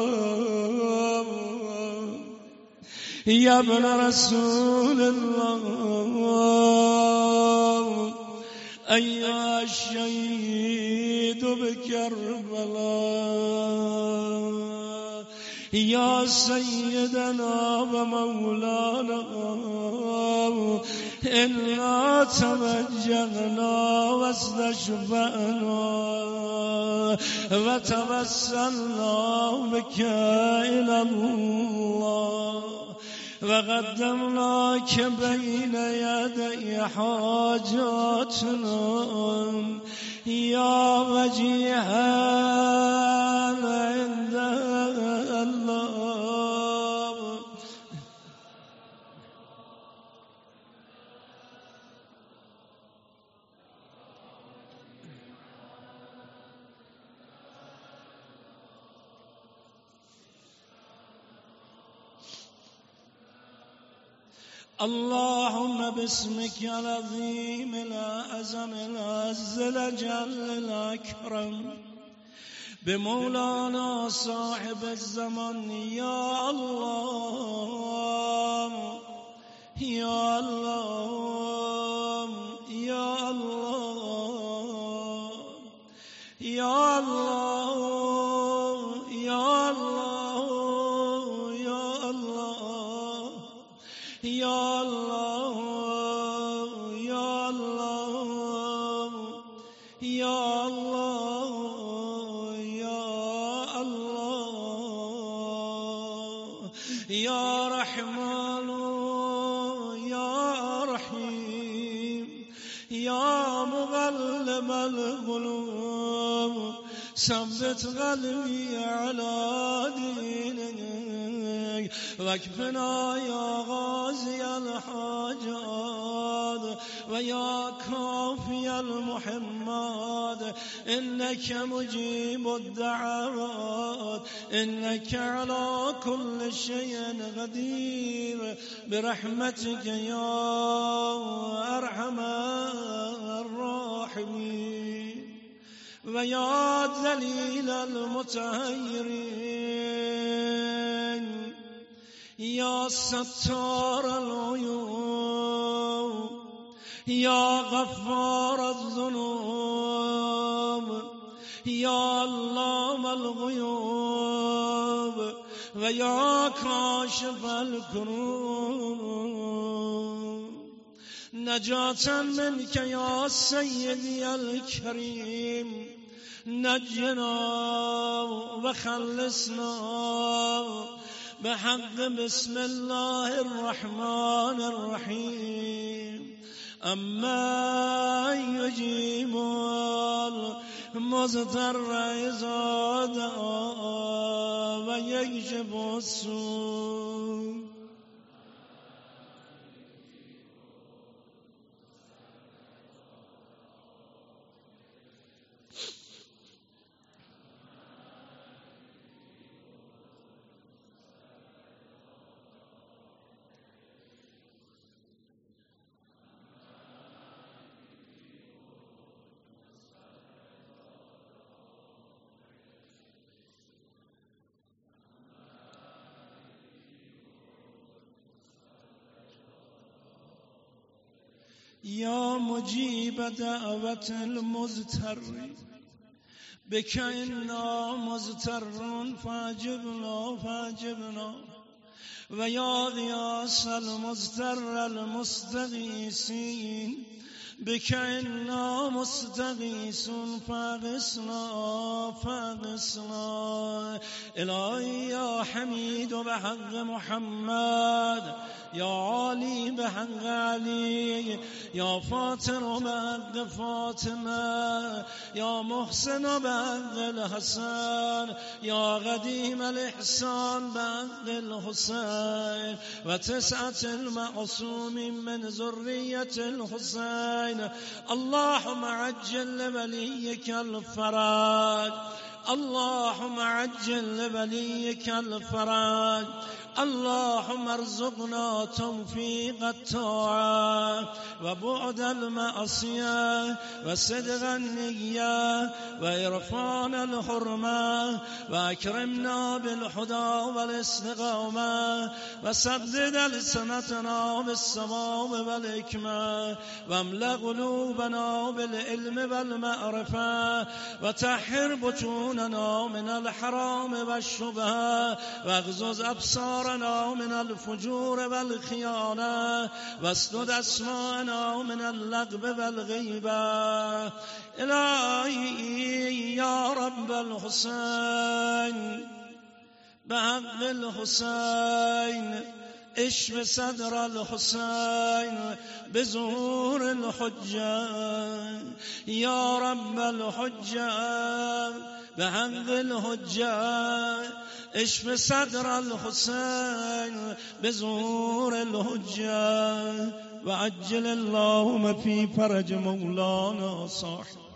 يا ابن رسول الله أيها الشهيد بكربلاء يا سيدنا ومولانا إنا توجهنا واستشفأنا وتوسلنا بك إلى الله. وقدمناك بين يدي حاجاتنا يا وجيها عند الله اللهم باسمك العظيم الأعظم العز الأجل الأكرم. بمولانا صاحب الزمن يا الله يا الله يا الله يا الله يا الله القلوب ثبت قلبي على دينك واكفنا يا غازي الحاجات ويا كافي المحمد إنك مجيب الدعوات إنك على كل شيء قدير برحمتك يا أرحم الراحمين ويا دليل المتهيرين يا ستار العيون يا غفار الذنوب يا علام الغيوب ويا كاشف الكروب نجاة منك يا سيدي الكريم نجنا وخلصنا بحق بسم الله الرحمن الرحيم أما يجيب المضطر إذا دعا ويكشف السوء. يا مجيب المزتر بك إنا مزتر فاجبنا فاجبنا ويا غياس المزتر المستغيثين بك إنا مستغيث فاغسنا فاغسنا إلهي يا حميد بحق محمد يا علي بحق علي يا فاطر بحق فاطمة يا محسن بحق الحسن يا قديم الإحسان بحق الحسين وتسعة المعصوم من ذرية الحسين اللهم عجل لوليك الفرج اللهم عجل لوليك الفرج اللهم ارزقنا توفيق الطاعة وبعد المعصية وصدق النية وإرفان الحرمة وأكرمنا بالهدى والاستقامة وسدد ألسنتنا بالصواب والحكمة واملأ قلوبنا بالعلم والمعرفة وتحر بطوننا من الحرام والشبهة واغزز أبصارنا من الفجور والخيانة واسدد أسماءنا من اللغب والغيبة. إلهي يا رب الحسين بحق الحسين اشف صدر الحسين بزور الحجة. يا رب الحجة بحق الحجة اشف صدر الحسين بزور الحجة وعجل اللهم في فرج مولانا صاحب